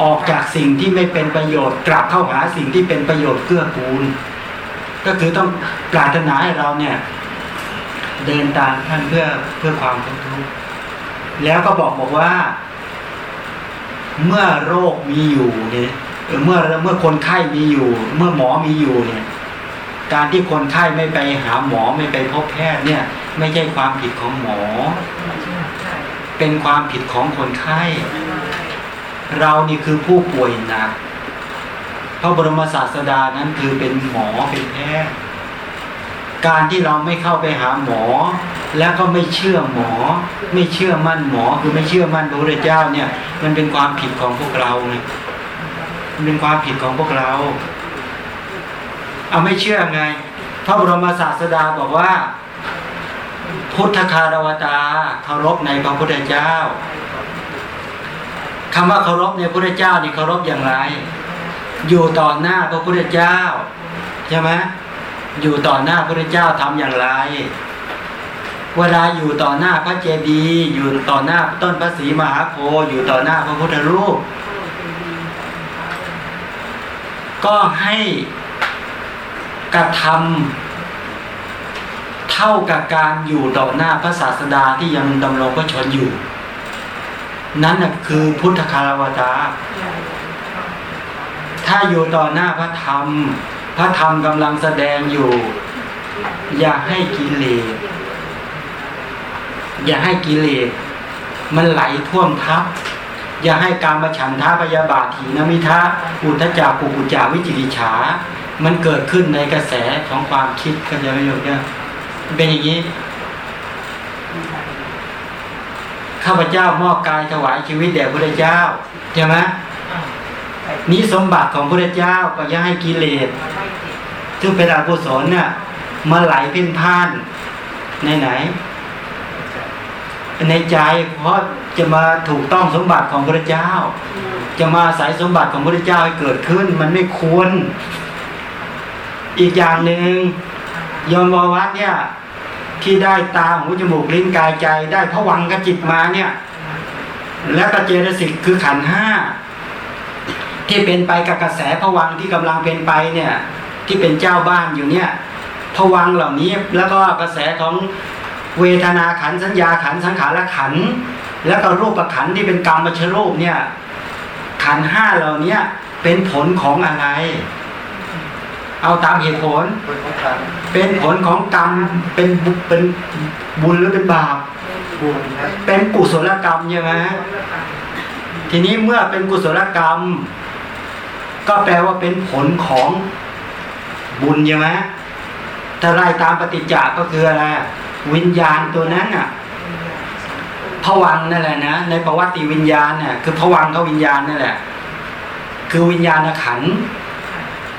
A: ออกจากสิ่งที่ไม่เป็นประโยชน์ กลับเข้าหาสิ่งที่เป็นประโยชน์เกื้อกูล ก็คือต้องปรารถนาให้เราเนี่ย เดินตามท่านเพื่อเพื่อความพ้นทุกข์แล้วก็บอกบอกว่า เมื่อโรคมีอยู่เนี่ยเออเมื่อเมื่อคนไข้มีอยู่ เมื่อหมอมีอยู่เนี่ย การที่คนไข้ไม่ไปหาหมอไม่ไปพบแพทย์เนี่ย ไม่ใช่ความผิดของหมอ เป็นความผิดของคนไข้ เรานี่คือผู้ป่วยหนักพระบรมศาสดานั้นคือเป็นหมอเป็นแพทย์การที่เราไม่เข้าไปหาหมอ แล้วก็ไม่เชื่อหมอ ไม่เชื่อมั่นหมอคือไม่เชื่อมั่นพระพุทธเจ้าเนี่ย มันเป็นความผิดของพวกเราไงมันเป็นความผิดของพวกเรา เอาไม่เชื่อไง พระบรมศาสดาบอกว่า พุทธคารวตาเคารพในพระพุทธเจ้า คำว่าเคารพในพระเจ้านี่เคารพอย่างไร อยู่ต่อหน้าพระพุทธเจ้าใช่ไหมอยู่ต่อหน้าพระพุทธเจ้าทำอย่างไร เวลาอยู่ต่อหน้าพระเจดีย์อยู่ต่อหน้าต้นพระศรีมหาโพธิ์อยู่ต่อหน้าพระพุทธรูป ก็ให้กระทำเท่ากับการอยู่ต่อหน้าพระศาสดาที่ยังดำรงพระชนอยู่ นั่นคือพุทธคารวตา ถ้าอยู่ต่อหน้าพระธรรม พระธรรมกำลังแสดงอยู่ อย่าให้กิเลสอย่าให้กิเลสมันไหลท่วมทับ อย่าให้การมาฉันทาพยาบาทถีนมิทะอุทจักกุกุจาวิจิกิฉา มันเกิดขึ้นในกระแสของความคิดก็จะไม่ยกเนี่ยเป็นอย่างนี้ ข้าพเจ้ามอบกายถวายชีวิตแด่พระเจ้าใช่ไหมนี้สมบัติของพระเจ้าก็ย่าให้กิเลสซึ่งเป็นอกุศลเนี่ยมาไหลเพ่นพ่านในไหน ในใจเพราะจะมาถูกต้องสมบัติของพระเจ้า จะมาอาศัยสมบัติของพระเจ้าให้เกิดขึ้น มันไม่ควร อีกอย่างหนึ่งยมบวัดเนี่ย ที่ได้ตาหูจมูกลิ้นกายใจ ได้พวังกจิตมาเนี่ยและกเจตสิกคือขันห้าที่เป็นไปกับกระแสพวังที่กำลังเป็นไปเนี่ยที่เป็นเจ้าบ้านอยู่เนี่ยพวังเหล่านี้แล้วก็กระแสของเวทนาขันสัญญาขันสังขารขันแล้วก็รูปขันที่เป็นกรรมมชรูปเนี่ยขันห้าเหล่านี้เป็นผลของอะไร เอาตามเหตุผล
C: คนของทาง
A: เป็นผลของกรรมเป็นบุเป็นบุญหรือเป็นบาป
C: บุญครับ
A: เป็นกุศลกรรมใช่ไหมทีนี้เมื่อเป็นกุศลกรรม ก็แปลว่าเป็นผลของบุญใช่ไหมถ้าไล่ตามปฏิจจาก็คืออะไรวิญญาณตัวนั้นอะผวังค์นั่นแหละนะในประวัติวิญญาณเนี่ยคือผวังค์เขาวิญญาณนั่นแหละ คือวิญญาณขันธ์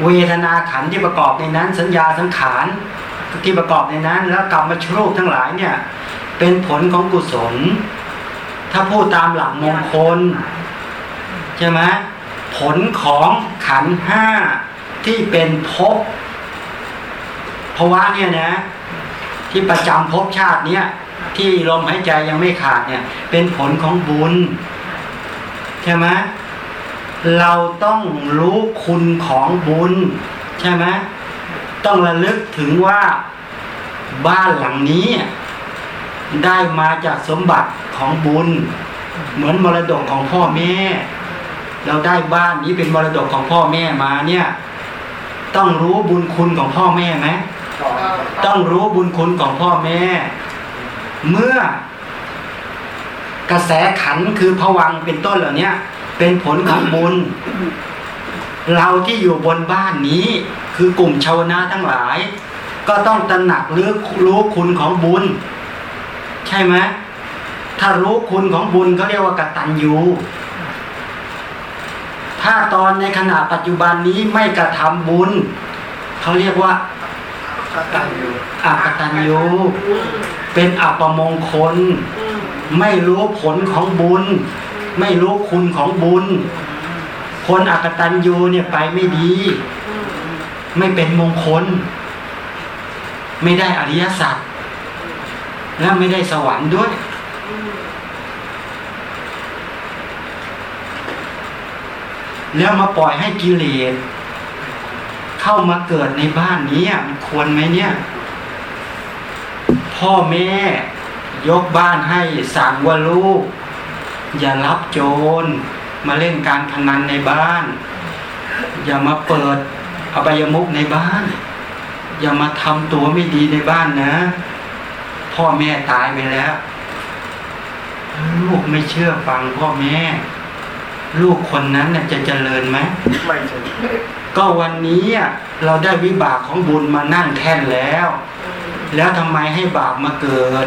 A: เวทนาขันที่ประกอบในนั้น สัญญาสังขารที่ประกอบในนั้น แล้วกรรมชรูปทั้งหลายเนี่ย เป็นผลของกุศล ถ้าพูดตามหลักมงคลใช่ไหมผลของขันห้าที่เป็นภพภาวะเนี่ยนะ ที่ประจำภพชาติเนี่ยที่ลมหายใจยังไม่ขาดเนี่ย เป็นผลของบุญใช่ไหม เราต้องรู้คุณของบุญ ใช่ไหมต้องระลึกถึงว่าบ้านหลังนี้ ได้มาจากสมบัติของบุญ เหมือนมรดกของพ่อแม่ เราได้บ้านนี้เป็นมรดกของพ่อแม่มาเนี่ย ต้องรู้บุญคุณของพ่อแม่ไหม
C: ต่อ
A: ต้องรู้บุญคุณของพ่อแม่ เมื่อกระแสขันธ์คือผวังค์เป็นต้นเหล่านี้ เป็นผลของบุญ เราที่อยู่บนบ้านนี้ คือกลุ่มชาวนาทั้งหลาย ก็ต้องตระหนักหรือรู้คุณของบุญ ใช่ไหมถ้ารู้คุณของบุญเขาเรียกว่ากตัญญูถ้าตอนในขณะปัจจุบันนี้ไม่กระทำบุญเขาเรียกว่า
C: ก็ตั้งอยู่
A: อากตัญญูเป็นอัปมงคล ไม่รู้ผลของบุญ ไม่รู้คุณของบุญ คนอักตันยูเนี่ยไปไม่ดี ไม่เป็นมงคล ไม่ได้อริยสัจและไม่ได้สวรรค์ด้วย แล้วมาปล่อยให้กิเลสเข้ามาเกิดในบ้านนี้มันควรไหมเนี่ย พ่อแม่ยกบ้านให้สั่งว่าลูก อย่ารับโจร มาเล่นการพนันในบ้าน อย่ามาเปิดอบายมุกในบ้าน อย่ามาทำตัวไม่ดีในบ้านนะ พ่อแม่ตายไปแล้ว ลูกไม่เชื่อฟังพ่อแม่ ลูกคนนั้นน่ะจะเจริญไหม
C: ไม่ใช่
A: ก็วันนี้อะเราได้วิบากของบุญมานั่งแท่นแล้ว แล้วทำไมให้บาปมาเกิด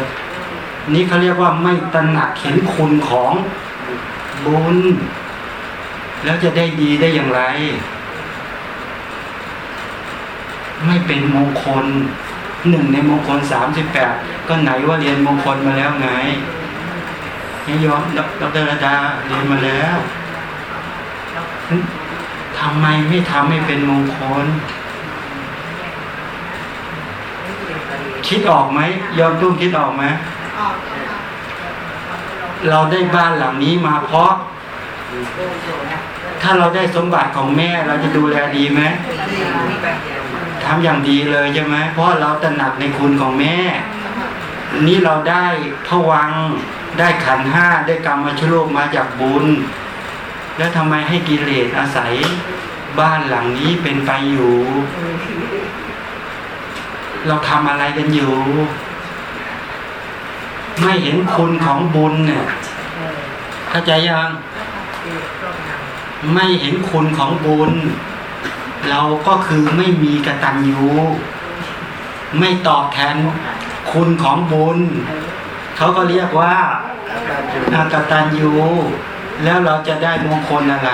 A: นี่เขาเรียกว่าไม่ตระหนักเห็นคุณของบุญ แล้วจะได้ดีได้อย่างไร ไม่เป็นมงคลหนึ่งในมงคลสามสิบแปดก็ไหนว่าเรียนมงคลมาแล้วไงนี่ยอมดรระดาเรียนมาแล้วทำไมไม่ทำให้เป็นมงคล คิดออกไหมยอมตุ้มคิดออกไหม เราได้บ้านหลังนี้มาเพราะ ถ้าเราได้สมบัติของแม่เราจะดูแลดีไหมทำอย่างดีเลยใช่ไหมเพราะเราตระหนักในคุณของแม่ นี่เราได้พวังได้ขันห้าได้กรรมชโลกมาจากบุญ แล้วทำไมให้กิเลสอาศัยบ้านหลังนี้เป็นไปอยู่ เราทำอะไรกันอยู่ ไม่เห็นคุณของบุญเนี่ยเข้าใจยังไม่เห็นคุณของบุญ เราก็คือไม่มีกตัญญูไม่ตอบแทนคุณของบุญ เขาก็เรียกว่าอากตัญญูแล้วเราจะได้มงคลอะไร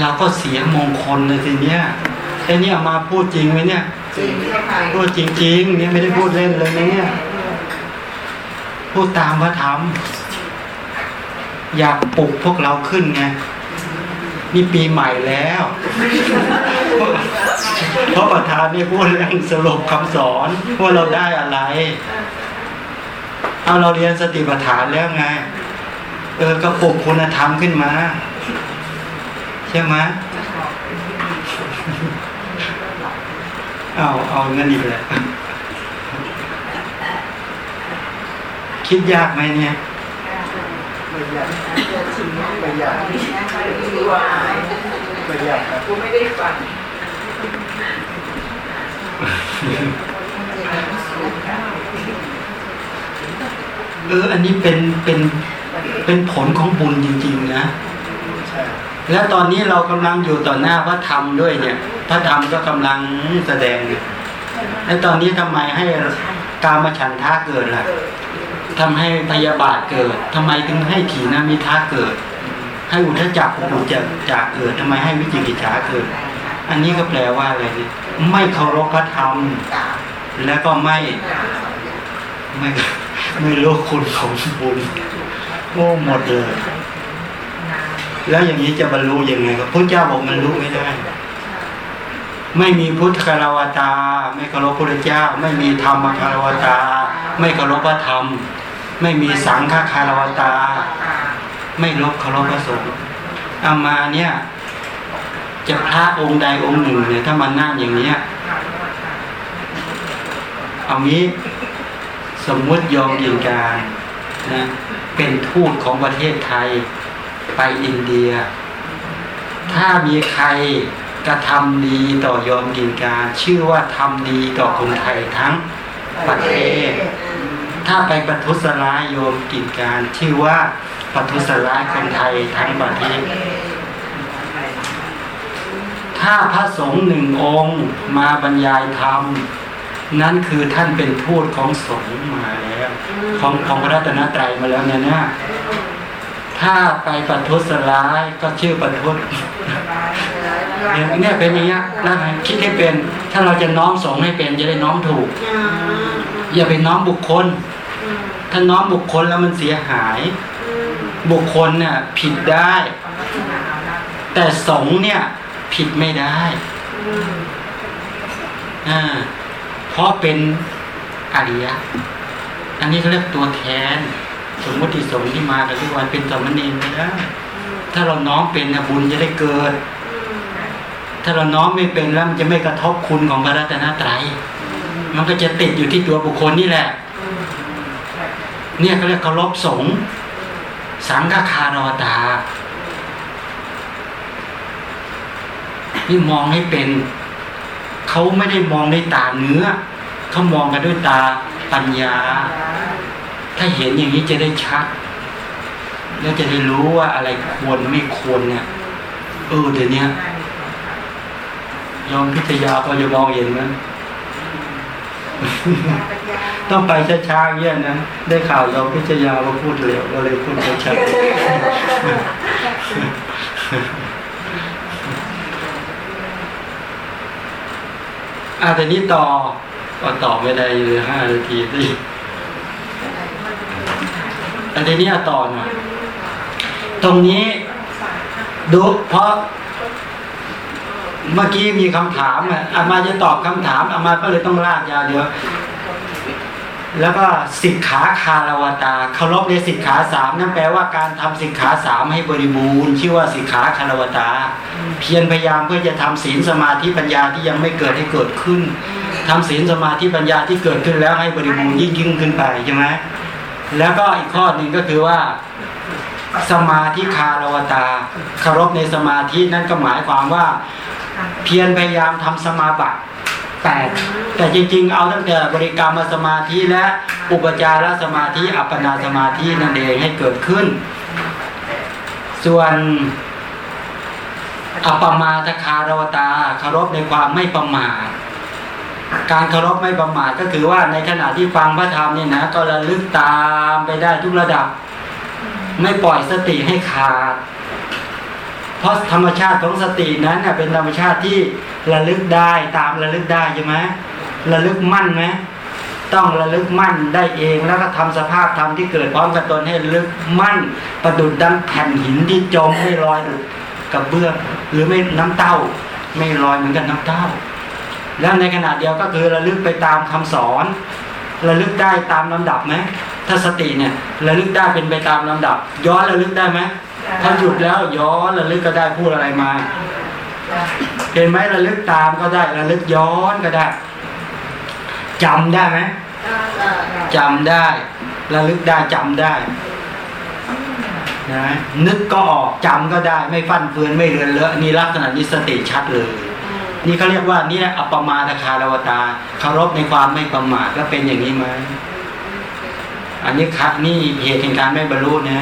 A: เราก็เสียมงคลเลยทีเนี้ยไอ้เนี่ยมาพูดจริงไหมเนี่ย
B: จริงเจ้าค่ะ
A: พูดจริงๆเนี่ยไม่ได้พูดเล่นเลยนะเนี่ย พูดตามพระธรรม อยากปลุกพวกเราขึ้นไงนี่ปีใหม่แล้ว เพราะประธานได้พูดเรื่องสรุปคำสอนว่าเราได้อะไร เอาเราเรียนสติปัฏฐานแล้วไง เออก็ปลุกคุณธรรมขึ้นมา ใช่ไหมเอาเอาเงินอีกแล้ว คิดยากไหมเนี่ย
C: ไม่ยาก
B: เกิดชิมนะ
C: ไม่ยาก
B: ไม่รู้ว่า
C: ไม่ยากครับ
B: กูไม่ได้ฝัน
A: เอออันนี้เป็นเป็นเป็นผลของบุญจริง ๆ นะ
C: ใช่
A: แล้วตอนนี้เรากำลังอยู่ต่อหน้าพระธรรมด้วยเนี่ย พระธรรมก็กำลังแสดงอยู่แล้วตอนนี้ทำไมให้กามฉันทะเกิดล่ะ ทำให้พยาบาทเกิดทำไมถึงให้ถีนามิทะเกิด ให้อุทจักอุจจะเกิดทำไมให้วิจิกิจฉาเกิด อันนี้ก็แปลว่าอะไรนี่ไม่เคารพพระธรรม แล้วก็ไม่ไม่ไม่รู้คุณของบุญโง่หมดเลย แล้วอย่างนี้จะบรรลุยังไงครับพระเจ้าบอกมันรู้ไม่ได้ไม่มีพุทธคารวตา ไม่เคารพพระเจ้า ไม่มีธรรมคารวตา ไม่เคารพพระธรรม ไม่มีสังฆคารวตา ไม่ลบเคารพพระสงฆ์อามาเนี่ย จะพระองค์ใดองค์หนึ่งเนี่ยถ้ามันนั่งอย่างเนี้ยเอางี้สมมุติยอมยิงการนะเป็นทูตของประเทศไทยไปอินเดีย ถ้ามีใครกระทำดีต่อยอมกินการ ชื่อว่าทำดีต่อคนไทยทั้งประเทศ ถ้าไปประทุษร้ายโยมกินการชื่อว่าประทุษร้ายคนไทยทั้งประเทศถ้าพระสงฆ์หนึ่งองค์มาบรรยายธรรม นั่นคือท่านเป็นทูตของสงฆ์มาแล้ว ของของพระรัตนตรัยมาแล้วเนี่ยนะถ้าไปประทุษร้ายก็ชื่อประทุษเนี่ยเนี่ยเป็นอย่างเงี้ยแล้วไงคิดให้เป็น ถ้าเราจะน้อมสงฆ์ให้เป็นจะได้น้อมถูก อย่าไปน้อมบุคคล ถ้าน้อมบุคคลแล้วมันเสียหาย บุคคลเนี่ยผิดได้ แต่สงฆ์เนี่ยผิดไม่ได้อ่าเพราะเป็นอริยะอันนี้เขาเรียกตัวแทน สมมติสงฆ์ที่มากันทุกวันเป็นสามเณรไม่ได้ถ้าเราน้อมเป็นนะบุญจะได้เกิด ถ้าเราน้อมไม่เป็นแล้วมันจะไม่กระทบคุณของพระรัตนตรัยมันก็จะติดอยู่ที่ตัวบุคคลนี่แหละ เนี่ยเขาเรียกเคารพสงฆ์สังฆคารวตานี่มองให้เป็นเขาไม่ได้มองในตาเนื้อเขามองกันด้วยตาปัญญา ถ้าเห็นอย่างนี้จะได้ชัด แล้วจะได้รู้ว่าอะไรควรไม่ควรเนี่ยเออเดี๋ยวนี้ยอมพิทยาพอจะมองเห็นไหม ต้องไปช้าๆเงี้ยนะ ได้ข่าวยอมพิทยามาพูดเร็วก็เลยพูดช้าๆอะแต่นี้ต่อก็ต่อไม่ได้เลยห้านาทีสิอันนี้ต่อหน่อยตรงนี้ดูเพราะ เมื่อกี้มีคำถามอะอามาจะตอบคำถามอามาก็เลยต้องลากยาวเดี๋ยวแล้วก็สิกขาคารวตาเคารพในสิกขาสามนั่นแปลว่าการทำสิกขาสามให้บริบูรณ์ชื่อว่าสิกขาคารวตา เพียรพยายามเพื่อจะทำศีลสมาธิปัญญาที่ยังไม่เกิดให้เกิดขึ้นทำศีลสมาธิปัญญาที่เกิดขึ้นแล้วให้บริบูรณ์ยิ่งยิ่งขึ้นไปใช่ไหมแล้วก็อีกข้อหนึ่งก็คือว่า สมาธิคารวตาคารพในสมาธินั่นก็หมายความว่า เพียรพยายามทำสมาบัติแปดแต่จริงๆ เอาตั้งแต่บริกรรมสมาธิและอุปจารสมาธิอัปปนาสมาธินั่นเองให้เกิดขึ้น ส่วนอัปปมาทคารวตาคารพในความไม่ประมาทการเคารพไม่ประมาทก็คือว่าในขณะที่ฟังพระธรรมเนี่ยนะก็ระลึกตามไปได้ทุกระดับ ไม่ปล่อยสติให้ขาด เพราะธรรมชาติของสตินั้นเน่ยเป็นธรรมชาติที่ระลึกได้ตามระลึกได้ใช่ไหมระลึกมั่นไหมต้องระลึกมั่นได้เองแล้วก็ทำสภาพธรรมที่เกิดพร้อมกับตนให้ลึกมั่น ประดุดดังแผ่นหินที่จมไม่ลอยกับเบื้องหรือไม่น้ำเต้า ไม่ลอยเหมือนกันน้ำเต้า แล้วในขณะเดียวก็คือระลึกไปตามคำสอน ระลึกได้ตามลำดับไหมถ้าสติเนี่ยระลึกได้เป็นไปตามลำดับ ย้อนระลึกได้ไหมถ้าหยุดแล้วย้อนระลึกก็ได้พูดอะไรมา เห็นไหมระลึกตามก็ได้ระลึกย้อนก็ได้จำได้ไหมจำได้ระลึกได้จำได้นะนึกก็ออกจำก็ได้ไม่ฟั่นเฟือนไม่เรือนเลอะนี่ลักษณะนี้สติชัดเลย นี่เขาเรียกว่านี่อัปปมาตคารวตาเคารพในความไม่ประมาทแล้วเป็นอย่างนี้ไหมอันนี้ครับนี่เหตุแห่งการไม่บรรลุนะ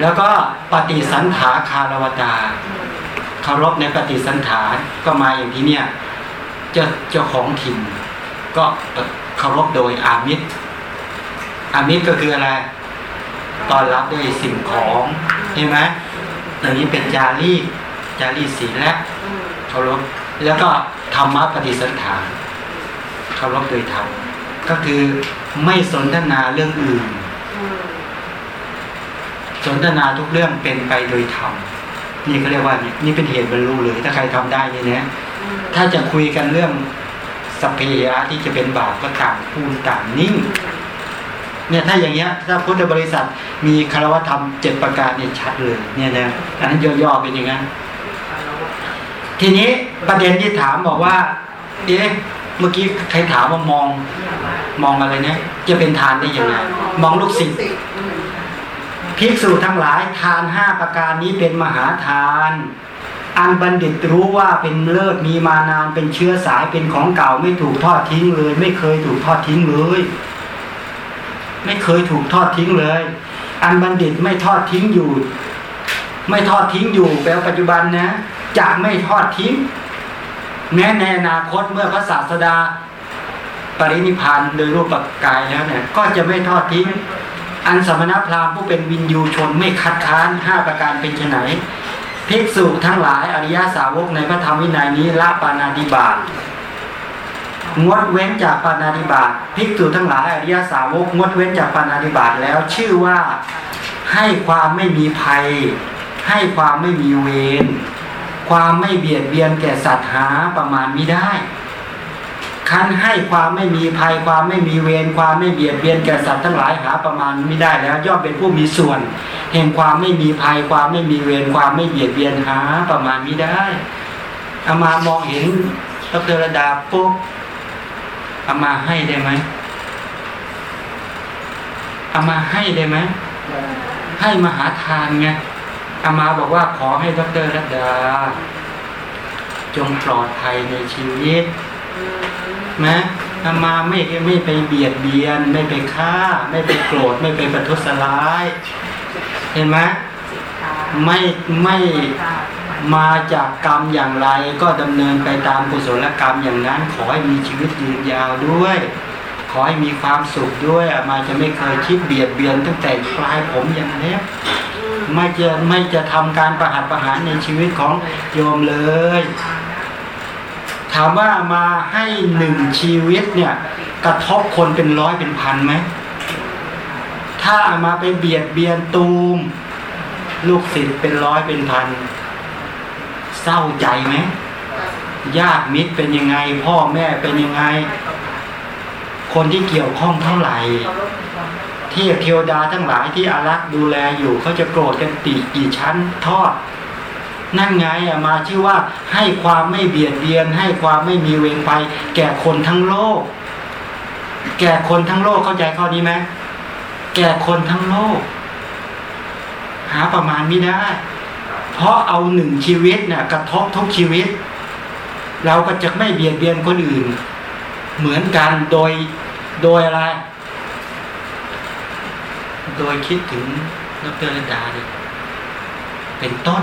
A: แล้วก็ปฏิสันถาคารวตาเคารพในปฏิสันถาก็มาอย่างที่เนี่ยเจ้าเจ้าของถิ่น ก็เคารพโดยอามิตรอามิตรก็คืออะไรตอนรับด้วยสิ่งของใช่ไหม อย่านี้เป็นจารีตจารีตศีลและเคารพแล้วก็ธรรมะปฏิสันถานเคารพโดยธรรมก็คือไม่สนทนาเรื่องอื่น สนทนาทุกเรื่องเป็นไปโดยธรรมนี่เขาเรียกว่านี่นี่เป็นเหตุบรรลุเลยถ้าใครทำได้นี่นะถ้าจะคุยกันเรื่องสพเพยะที่จะเป็นบาปก็ต่างพูดต่างนิ่ง เนี่ยถ้าอย่างเงี้ยถ้าพุทธบริษัทมีคารวธรรมเจ็ดประการเนี่ยชัดเลยเนี่ยนะอันนั้นย่อๆเป็นอย่างนั้นทีนี้ประเด็นที่ถามบอกว่า เอ๊ะเมื่อกี้ใครถามว่ามองมองอะไรเนี่ย จะเป็นทานได้ยังไงมองลูกศิษย์ภิกษุทั้งหลายทานห้าประการนี้เป็นมหาทาน อันบัณฑิตรู้ว่าเป็นเลิศมีมานานเป็นเชื้อสายเป็นของเก่าไม่ถูกทอดทิ้งเลย ไม่เคยถูกทอดทิ้งเลย ไม่เคยถูกทอดทิ้งเลย อันบัณฑิตไม่ทอดทิ้งอยู่ ไม่ทอดทิ้งอยู่แปลปัจจุบันนะจะไม่ทอดทิ้ง แม้ในอนาคตเมื่อพระศาสดา ปรินิพานโดยรูปกายแล้วเนี่ย ก็จะไม่ทอดทิ้ง อันสมณพราหมณ์ผู้เป็นวินยูชนไม่คัดค้านห้าประการเป็นไนภิกษุทั้งหลายอริยสาวกในพระธรรมวินัยนี้ละปานาดิบาต งดเว้นจากปานาติบาตภิกษุทั้งหลายอริยสาวกงดเว้นจากปานาติบาตแล้วชื่อว่าให้ความไม่มีภัย ให้ความไม่มีเวรความไม่เบียดเบียนแก่สัตว์หาประมาณมิได้คันให้ความไม่มีภัยความไม่มีเวรความไม่เบียดเบียนแก่สัตว์ทั้งหลายหาประมาณไม่ได้แล้ว ย่อมเป็นผู้มีส่วน แห่งความไม่มีภัยความไม่มีเวรความไม่เบียดเบียนหาประมาณมิได้เอามามองเห็นดรรดาปุ๊บ เอามาให้ได้ไหมเอามาให้ได้ไหมให้มหาทานไงอามาบอกว่าขอให้ดรระดา จงปลอดภัยในชีวิตนะอามาไม่ไม่ไปเบียดเบียน ไม่ไปฆ่า ไม่ไปโกรธไม่ไปประทุษร้าย เห็นไหมไม่ไม่ มาจากกรรมอย่างไรก็ดำเนินไปตามกุศลกรรมอย่างนั้น ขอให้มีชีวิตยืนยาวด้วย ขอให้มีความสุขด้วยอามาจะไม่เคยคิดเบียดเบียนตั้งแต่ปลายผมอย่างเล็บไม่จะไม่จะทำการประหัตประหารในชีวิตของโยมเลย ถามว่ามาให้หนึ่งชีวิตเนี่ยกระทบคนเป็นร้อยเป็นพันไหม ถ้ามาไปเบียดเบียนตูม ลูกศิษย์เป็นร้อยเป็นพัน เศร้าใจไหมญาติมิตรเป็นยังไง พ่อแม่เป็นยังไง คนที่เกี่ยวข้องเท่าไหร่เทพเทวดาทั้งหลายที่อารักษ์ดูแลอยู่เขาจะโกรธกันตีกี่ชั้นทอด นั่นไงอะมาชื่อว่าให้ความไม่เบียดเบียน ให้ความไม่มีเวรภัยแก่คนทั้งโลก แก่คนทั้งโลกเข้าใจข้อนี้ไหมแก่คนทั้งโลก หาประมาณไม่ได้ เพราะเอาหนึ่งชีวิตเนี่ยกระทบทุกชีวิต เราก็จะไม่เบียดเบียนคนอื่น เหมือนกันโดยโดยอะไร โดยคิดถึงดรระดาเนี่ยเป็นต้น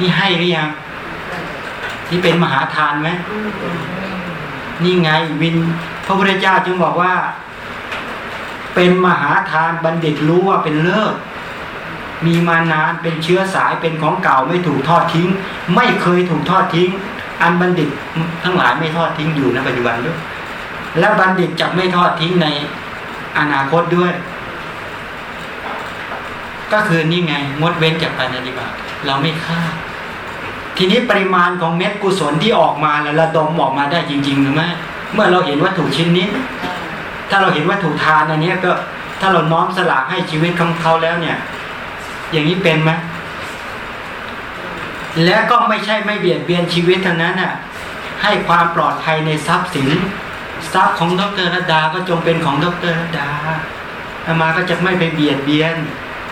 A: นี่ให้หรือยังนี่เป็นมหาทานไหมนี่ไงวินพระพุทธเจ้าจึงบอกว่า เป็นมหาทานบัณฑิตรู้ว่าเป็นเลิศ มีมานานเป็นเชื้อสายเป็นของเก่าไม่ถูกทอดทิ้ง ไม่เคยถูกทอดทิ้ง อันบัณฑิตทั้งหลายไม่ทอดทิ้งอยู่ในปัจจุบันด้วยและบัณฑิตจะไม่ทอดทิ้งในอนาคตด้วย ก็คือนี่ไงงดเว้นจากปารปฏิบัติเราไม่ฆ่าทีนี้ปริมาณของเม็ดกุศลที่ออกมาแล้วระดมออกมาได้จริงๆหรือไม่เมื่อเราเห็นวัตถุชิ้นนี้ ถ้าเราเห็นวัตถุทานอันนี้ก็ถ้าเราน้อมสละให้ชีวิตของเขาแล้วเนี่ย อย่างนี้เป็นไหมและก็ไม่ใช่ไม่เบียดเบียนชีวิตเท่านั้นน่ะ ให้ความปลอดภัยในทรัพย์สิน ทรัพย์ของดรรดาก็จงเป็นของดรรดาอามาก็จะไม่ไปเบียดเบียน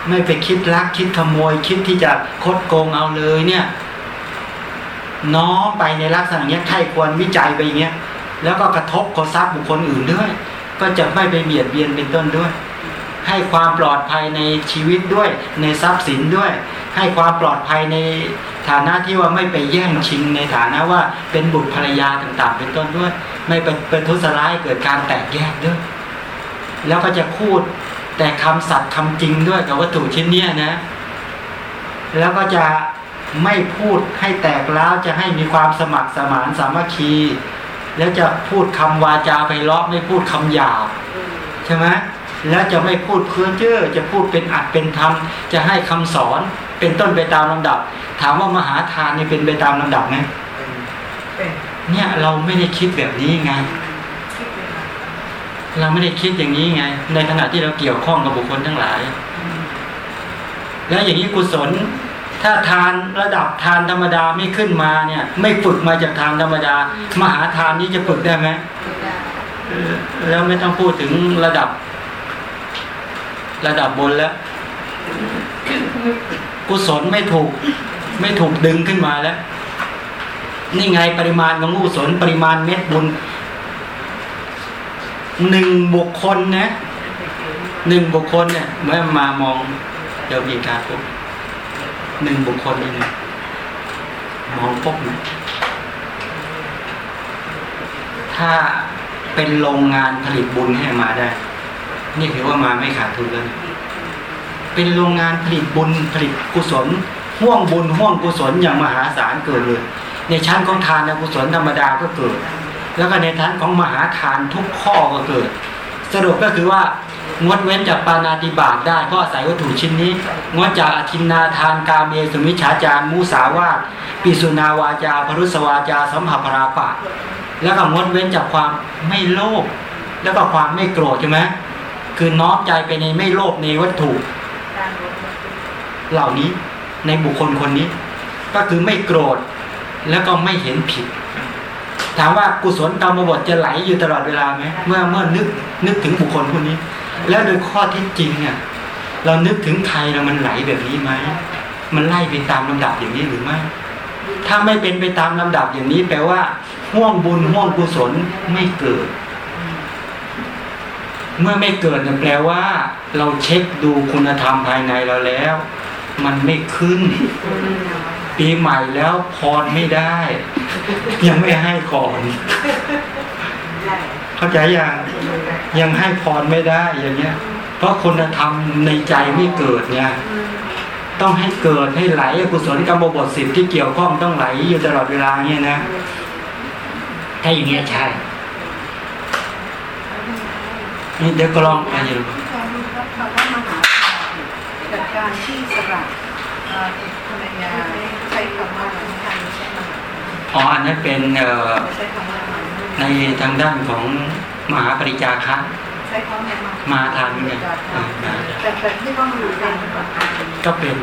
A: ไม่ไปคิดลักคิดขโมย คิดที่จะคดโกงเอาเลยเนี่ย น้อมไปในลักษณะเนี้ยใครควรวิจัยไปอย่างเงี้ย แล้วก็กระทบกับทรัพย์บุคคลอื่นด้วย ก็จะไม่ไปเบียดเบียนเป็นต้นด้วย ให้ความปลอดภัยในชีวิตด้วย ในทรัพย์สินด้วย ให้ความปลอดภัยในฐานะที่ว่าไม่ไปแย่งชิงในฐานะว่าเป็นบุตรภรรยาต่างๆ เป็นต้นด้วย ไม่ไปเป็นทุสร้ายเกิดการแตกแยกด้วย แล้วก็จะพูดแต่คำสัตย์คำจริงด้วยกับวัตถุชิ้นเนี้ยนะ แล้วก็จะไม่พูดให้แตกแล้วจะให้มีความสมัครสมานสามัคคี แล้วจะพูดคำวาจาไปเลาะไม่พูดคำหยาบใช่ไหม แล้วจะไม่พูดเพ้อเจ้อจะพูดเป็นอัดเป็นธรรม จะให้คำสอนเป็นต้นไปตามลำดับ ถามว่ามหาทานนี่เป็นไปตามลำดับไหม
B: เป็น
A: เนี่ยเราไม่ได้คิดแบบนี้ไง
B: คิดเลยค่ะ
A: เราไม่ได้คิดอย่างนี้ไง ในขณะที่เราเกี่ยวข้องกับบุคคลทั้งหลาย แล้วอย่างนี้กุศล ถ้าทานระดับทานธรรมดาไม่ขึ้นมาเนี่ย ไม่ฝึกมาจากทานธรรมดา มหาทานนี้จะฝึกได้ไหมเออแล้วไม่ต้องพูดถึงระดับ ระดับบนแล้ว กุศลไม่ถูก ไม่ถูกดึงขึ้นมาแล้ว นี่ไงปริมาณของกุศลปริมาณเม็ดบุญหนึ่งบุคคลนะหนึ่งบุคคลเนี่ยเมื่อมามองเดี๋ยวมีการปุ๊บหนึ่งบุคคลนี่นะมองปุ๊บนะถ้าเป็นโรงงานผลิตบุญให้มาได้ นี่ถือว่ามาไม่ขาดทุนแล้วนเป็นโรงงานผลิตบุญผลิตกุศลห่วงบุญห่วงกุศลอย่างมหาศาลเกิดเลย ในชั้นของทานกุศลธรรมดาก็เกิด แล้วก็ในชั้นของมหาทานทุกข้อก็เกิด สรุปก็คือว่างดเว้นจากปานาติบาตได้เพราะอาศัยวัตถุชิ้นนี้ งดจากอธินนาทานกาเมสุมิชาจารมุสาวาทปิสุนาวาจาพรุสวาจาสัมผัสราปะ แล้วก็งดเว้นจากความไม่โลภแล้วก็ความไม่โกรธใช่ไหม คือน้อมใจไปในไม่โลภในวัตถุ เหล่านี้ในบุคคลคนนี้ ก็คือไม่โกรธแล้วก็ไม่เห็นผิด ถามว่ากุศลกรรมบทจะไหลอยู่ตลอดเวลาไหมเมื่อเมื่อนึกนึกถึงบุคคลคนนี้ แล้วโดยข้อที่จริงเนี่ยเรานึกถึงใครแล้วมันไหลแบบนี้ไหมมันไล่ไปตามลำดับอย่างนี้หรือไม่ถ้าไม่เป็นไปตามลำดับอย่างนี้แปลว่าห่วงบุญห่วงกุศลไม่เกิด เมื่อไม่เกิดแปลว่า เราเช็คดูคุณธรรมภายในเราแล้ว มันไม่ขึ้น ปีใหม่แล้วพรไม่ได้ ยังไม่ให้ก่อนเข้าใจยังยังให้พรไม่ได้อย่างเงี้ย เพราะคุณธรรมในใจไม่เกิดเนี่ยต้องให้เกิดให้ไหลกุศลกรรมบทสิบที่เกี่ยวข้องต้องไหลอยู่ตลอดเวลาเนี่ยนะถ้าอย่างเงี้ยใช่ นี่เดี๋ยวก็ลองไปอยู่
B: การรู้รับคำว่ามหาทานกับการที่สละเอ่อภรรยาใช้คำว่าอะไรทานใช้คำว่า
A: อ๋ออันนั้นเป็นเอ่อ
B: ใช้คำว่าอะไร
A: ในทางด้านของมหาปริจาคะมาทานเหมือนกันอ่ามา
B: แต่แต่ที่ว่ามันเป็น
A: ก็เป็น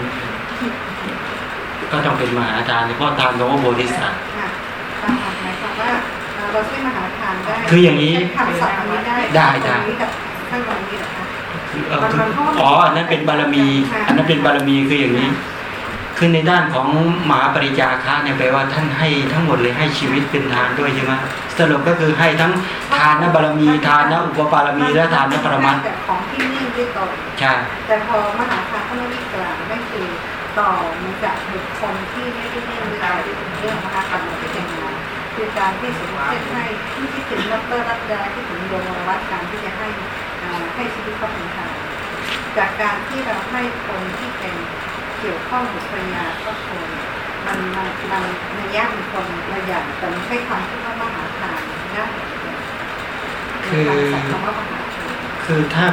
A: ก็ต้องเป็นมหาทานเพราะทานของพระโพธิสัตว์
B: ค่ะหมายความว่า เอ่อเราใช้มหาทานได้
A: คืออย่างนี้
B: ใช้คำศัพท์อันนี้ได้
A: ได้ได้
B: ตรงนี้กับข้างตรงนี้เหรอคะ
A: คือเอ่อคืออ๋ออันนั้นเป็นบารมี อันนั้นเป็นบารมีคืออย่างนี้คือในด้านของมหาปริจาคะเนี่ยแปลว่าท่านให้ทั้งหมดเลยให้ชีวิตเป็นทานด้วยใช่ไหมสรุปก็คือให้ทั้งทานนบารมีทานนอุปปารมีและทานนปรมัตถ์
B: แต่ของที่นิ่งที่ตรง
A: ใช่
B: แต่พอมหาทานพระนิกลางไม่คือต่อมาจากบุคคลที่ไม่ได้นิ่งไม่ได้เรื่องมหาทานมันเป็นยังไง คือการที่สมมติเช่นให้ที่ถึงดรรัตดาที่ถึงโยมวัดการที่จะให้ให้ชีวิตเขาเป็นทานจากการที่เราให้คนที่เป็นเกี่ยวข้องกับภรรยาครอบครัวเนี่ยมันมันมันมันยากเป็นคนละอย่างแต่ไม่ใช่ความที่ว่ามหาทานนะคือคำว่า
A: คือถ้า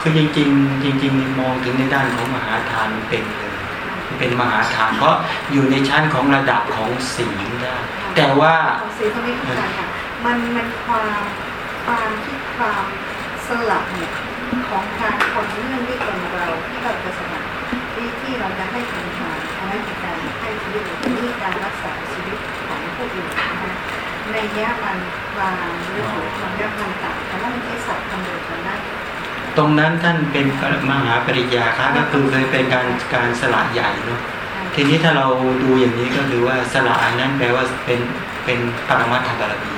A: คือจริง ๆ จริง ๆ มองถึงในด้านของมหาทานเป็นเลยเป็นมหาทาน เพราะอยู่ในชั้นของระดับของศีลได้ แต่ว่า
B: ของซีเขาไม่เข้าใจค่ะมันมันความความที่ความสลับเนี่ยของการคนเรื่องที่คนเราที่เราจะสลับที่ที่เราจะให้คุณทานอันนั้นคือการให้ชีวิตหรือนี่การรักษาชีวิตของผู้อื่นนะคะในแง่มันความหรือความยากมันต่างแต่ว่ามันใช้ศัพท์คำเดียวกันนะ
A: ตรงนั้นท่านเป็นมหาปริยาคะก็คือเคยเป็นการการสละใหญ่เนาะ ทีนี้ถ้าเราดูอย่างนี้ก็คือว่าสละอันนั้นแปลว่าเป็นเป็นปรมัตถบารมี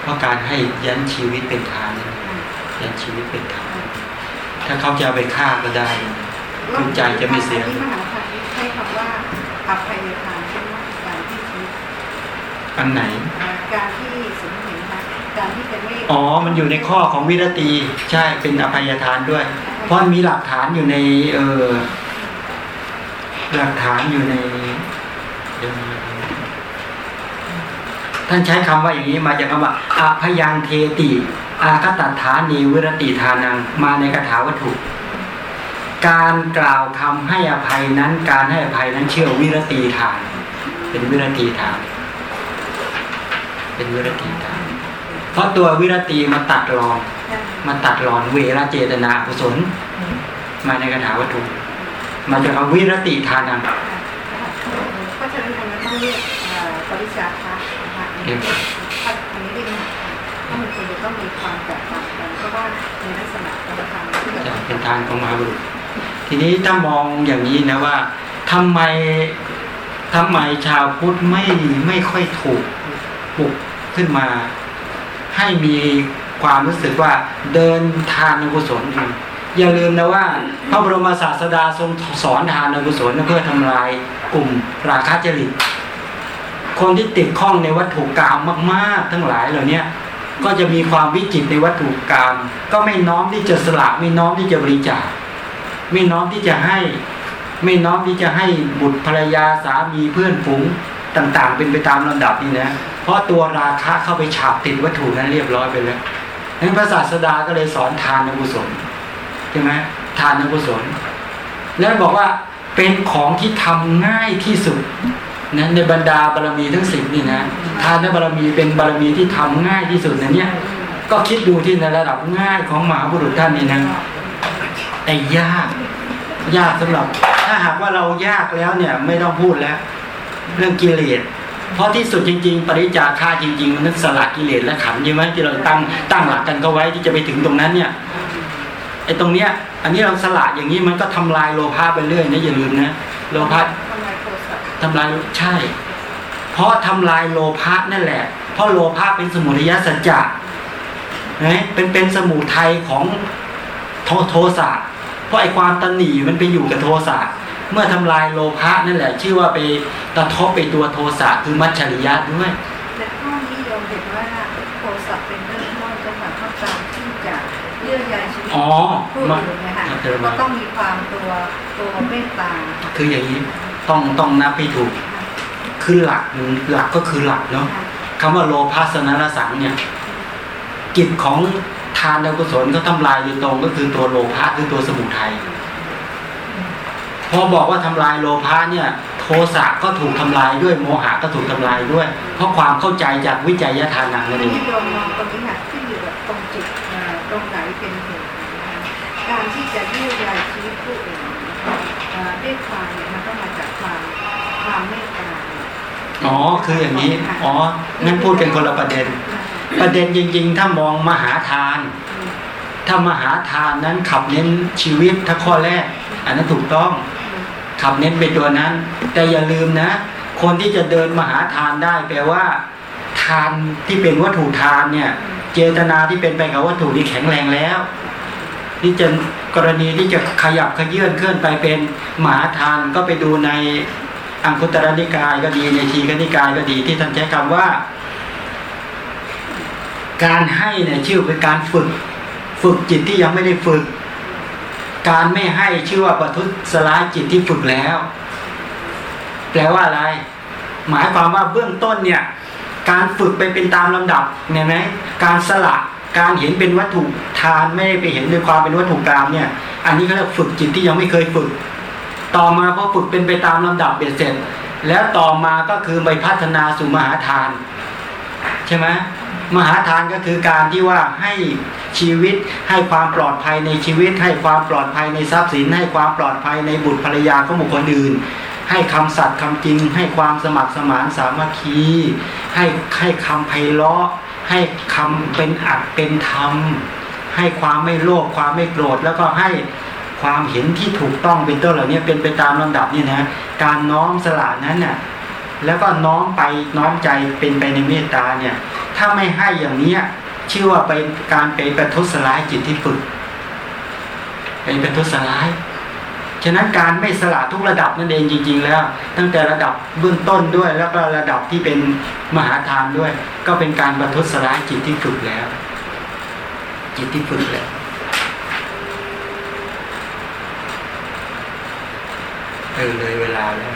A: เพราะการให้ยันชีวิตเป็นทานนั่นเองยันชีวิตเป็นทานถ้าเขาจะเอาไปฆ่าก็ได้คือใจจะไม่เสีย
B: ที่มหาทานใช้คำว่าอภัยทานใช่ไหมการที่ชีวิต
A: อันไหน
B: การที่สมเห็นนะการที่จะไม่
A: อ๋อ มันอยู่ในข้อของวิรตีใช่เป็นอภัยทานด้วย เพราะมีหลักฐานอยู่ในเออ หลักฐานอยู่ในท่านใช้คำว่าอย่างนี้มาจากคำว่าอภยังเทติอาคตัฐานีวิรติทานังมาในคาถาวัตถุ การกล่าวคำให้อภัยนั้น การให้อภัยนั้นเชื่อวิรตีทาน เป็นวิรตีทาน เป็นวิรตีทาน เพราะตัววิรตีมาตัดรอนมาตัดรอนเวรเจตนากุศล มาในคาถาวัตถุ มาจากคำวิรติทานัง
B: เพราะฉะนั้นอันนั้นต้องเรียกปริชาคะนะคะถ้าอันนี้เรียกถ้ามันควรจะต้องมีความแตกต่างกันเพราะว่าในลักษณะการทำที่แบบ
A: จะเป็นทานของมหาบุรุษทีนี้ถ้ามองอย่างนี้นะว่าทำไมทำไมชาวพุทธไม่ไม่ค่อยถูกปลุกขึ้นมา ให้มีความรู้สึกว่าเดินทานกุศลกัน อย่าลืมนะว่าพระบรมศาสดาทรงสอนทานอกุศลเพื่อทำลายกลุ่มราคะจริต คนที่ติดข้องในวัตถุกรรมมากๆ ทั้งหลายเหล่านี้ก็จะมีความวิจิตในวัตถุกรรมก็ไม่น้อมที่จะสละไม่น้อมที่จะบริจาคไม่น้อมที่จะให้ ไม่น้อมที่จะให้บุตรภรรยาสามีเพื่อนฝูงต่างๆ เป็นไปตามลำดับนี่นะเพราะตัวราคะเข้าไปฉาบติดวัตถุนั้นเรียบร้อยไปแล้วนั้นพระศาสดาก็เลยสอนทานกุศล ช่ไหมทานกุศล แล้วบอกว่าเป็นของที่ทำง่ายที่สุดนะในบรรดาบารมีทั้งสิบนี่นะทานบารมีเป็นบารมีที่ทำง่ายที่สุดนะเนี่ยก็คิดดูที่ในระดับง่ายของมหาบุรุษท่านนี่นะแต่ยาก ยากสำหรับ ถ้าหากว่าเรายากแล้วเนี่ยไม่ต้องพูดแล้ว เรื่องกิเลสเพราะที่สุดจริง ๆ ปริจาค่าจริงๆมันนึกสละกิเลสและขันใช่ไหมที่เราตั้งตั้งหลักกันก็ไว้ที่จะไปถึงตรงนั้นเนี่ย ไอ้ตรงเนี้ย อันนี้เราสละอย่างนี้มันก็ทำลายโลภะไปเรื่อยนะอย่าลืมนะโลภะ
B: ทำลายโทสะ
A: ทำลายใช่ เพราะทำลายโลภะนั่นแหละ เพราะโลภะเป็นสมุทัยสัจจะนะเป็นเป็นสมุทัยของโทโทสะเพราะไอ้ความตันหนีมันไปอยู่กับโทสะเมื่อทำลายโลภะนั่นแหละ ชื่อว่าไปกระทบไปตัวโทสะคือมัจฉริยะด้วย
B: แต่ข้อนี้โยมเห็นว่าโทสะเป็นเรื่องที่จะต้องการที่จะเยื่อใยชีวิต
A: อ๋อ
B: ผู้
A: มา
B: อื่นนะคะ
A: เจอ
B: ก็
A: มา
B: ต้องมีความตัวตัวเมตตา
A: คืออย่างนี้ต้องต้องนับให้ถูก คือหลักหลักก็คือหลักเนาะคำว่าโลภะสนรสังเนี่ยกิจของทานกุศลก็ทำลายโดยตรงก็คือตัวโลภะคือตัวสมุทัยพอบอกว่าทำลายโลภะเนี่ย โทสะก็ถูกทำลายด้วยโมหะก็ถูกทำลายด้วย เพราะความเข้าใจจากวิจัยทานังนั่นเอง
B: ที่โยมมองตรงนี้ค่ะที่อยู่กับตรงจิตเอ่อตรงไหนเป็นเหตุนะคะ การที่จะเยื่อใยชีวิตผู้อื่นเอ่อด้วยความเนี่ยมันต้องมาจากความความเมตตา
A: อ๋อคืออย่างนี้อ๋องั้นพูดกันคนละประเด็น ประเด็นจริง ๆ ถ้ามองมหาทาน ถ้ามหาทานนั้นขับเน้นชีวิตถ้าข้อแรก อันนั้นถูกต้องขับเน้นไปตัวนั้น แต่อย่าลืมนะ คนที่จะเดินมหาทานได้แปลว่า ทานที่เป็นวัตถุทานเนี่ย เจตนาที่เป็นไปกับวัตถุนี้แข็งแรงแล้ว ที่จะกรณีที่จะขยับขยื่นเคลื่อนไปเป็นหมาทานก็ไปดูในอังคุตรนิกายก็ดีในทีกนิกายก็ดีที่ท่านใช้คำว่า การให้เนี่ยชื่อเป็นการฝึก ฝึกจิตที่ยังไม่ได้ฝึก การไม่ให้ชื่อว่าปทุสลายจิตที่ฝึกแล้ว แปลว่าอะไร หมายความว่าเบื้องต้นเนี่ย การฝึกไปเป็นตามลำดับเนี่ยไหมการสละ การเห็นเป็นวัตถุทานไม่ได้ไปเห็นด้วยความเป็นวัตถุกรรมเนี่ย อันนี้เขาเรียกฝึกจิตที่ยังไม่เคยฝึก ต่อมาพอฝึกเป็นไปตามลำดับเบ็ดเสร็จ แล้วต่อมาก็คือไปพัฒนาสู่มหาทาน ใช่ไหมมหาทานก็คือการที่ว่าให้ชีวิตให้ความปลอดภัยในชีวิต ให้ความปลอดภัยในทรัพย์สิน ให้ความปลอดภัยในบุตรภรรยาของบุคคลอื่น ให้คำสัตย์คำจริง ให้ความสมัครสมานสามัคคี ให้ให้คำไพเราะ ให้คำเป็นอัดเป็นธรรม ให้ความไม่โลภความไม่โกรธแล้วก็ให้ความเห็นที่ถูกต้องเป็นต้นเหล่านี้เป็นไปตามลำดับนี่นะการน้อมสละนั้นน่ะแล้วก็น้อมไปน้อมใจเป็นไปในเมตตาเนี่ย ถ้าไม่ให้อย่างเนี้ยชื่อว่าเป็นการเป็นประทุษร้ายจิตที่ฝึกเป็นประทุษร้าย ฉะนั้นการไม่สละทุกระดับนั่นเองจริง ๆ แล้ว ตั้งแต่ระดับเบื้องต้นด้วย แล้วก็ระดับที่เป็นมหาทานด้วย ก็เป็นการประทุษร้ายจิตที่ฝึกแล้ว จิตที่ฝึกแล้วเออเลยเวลาแล้ว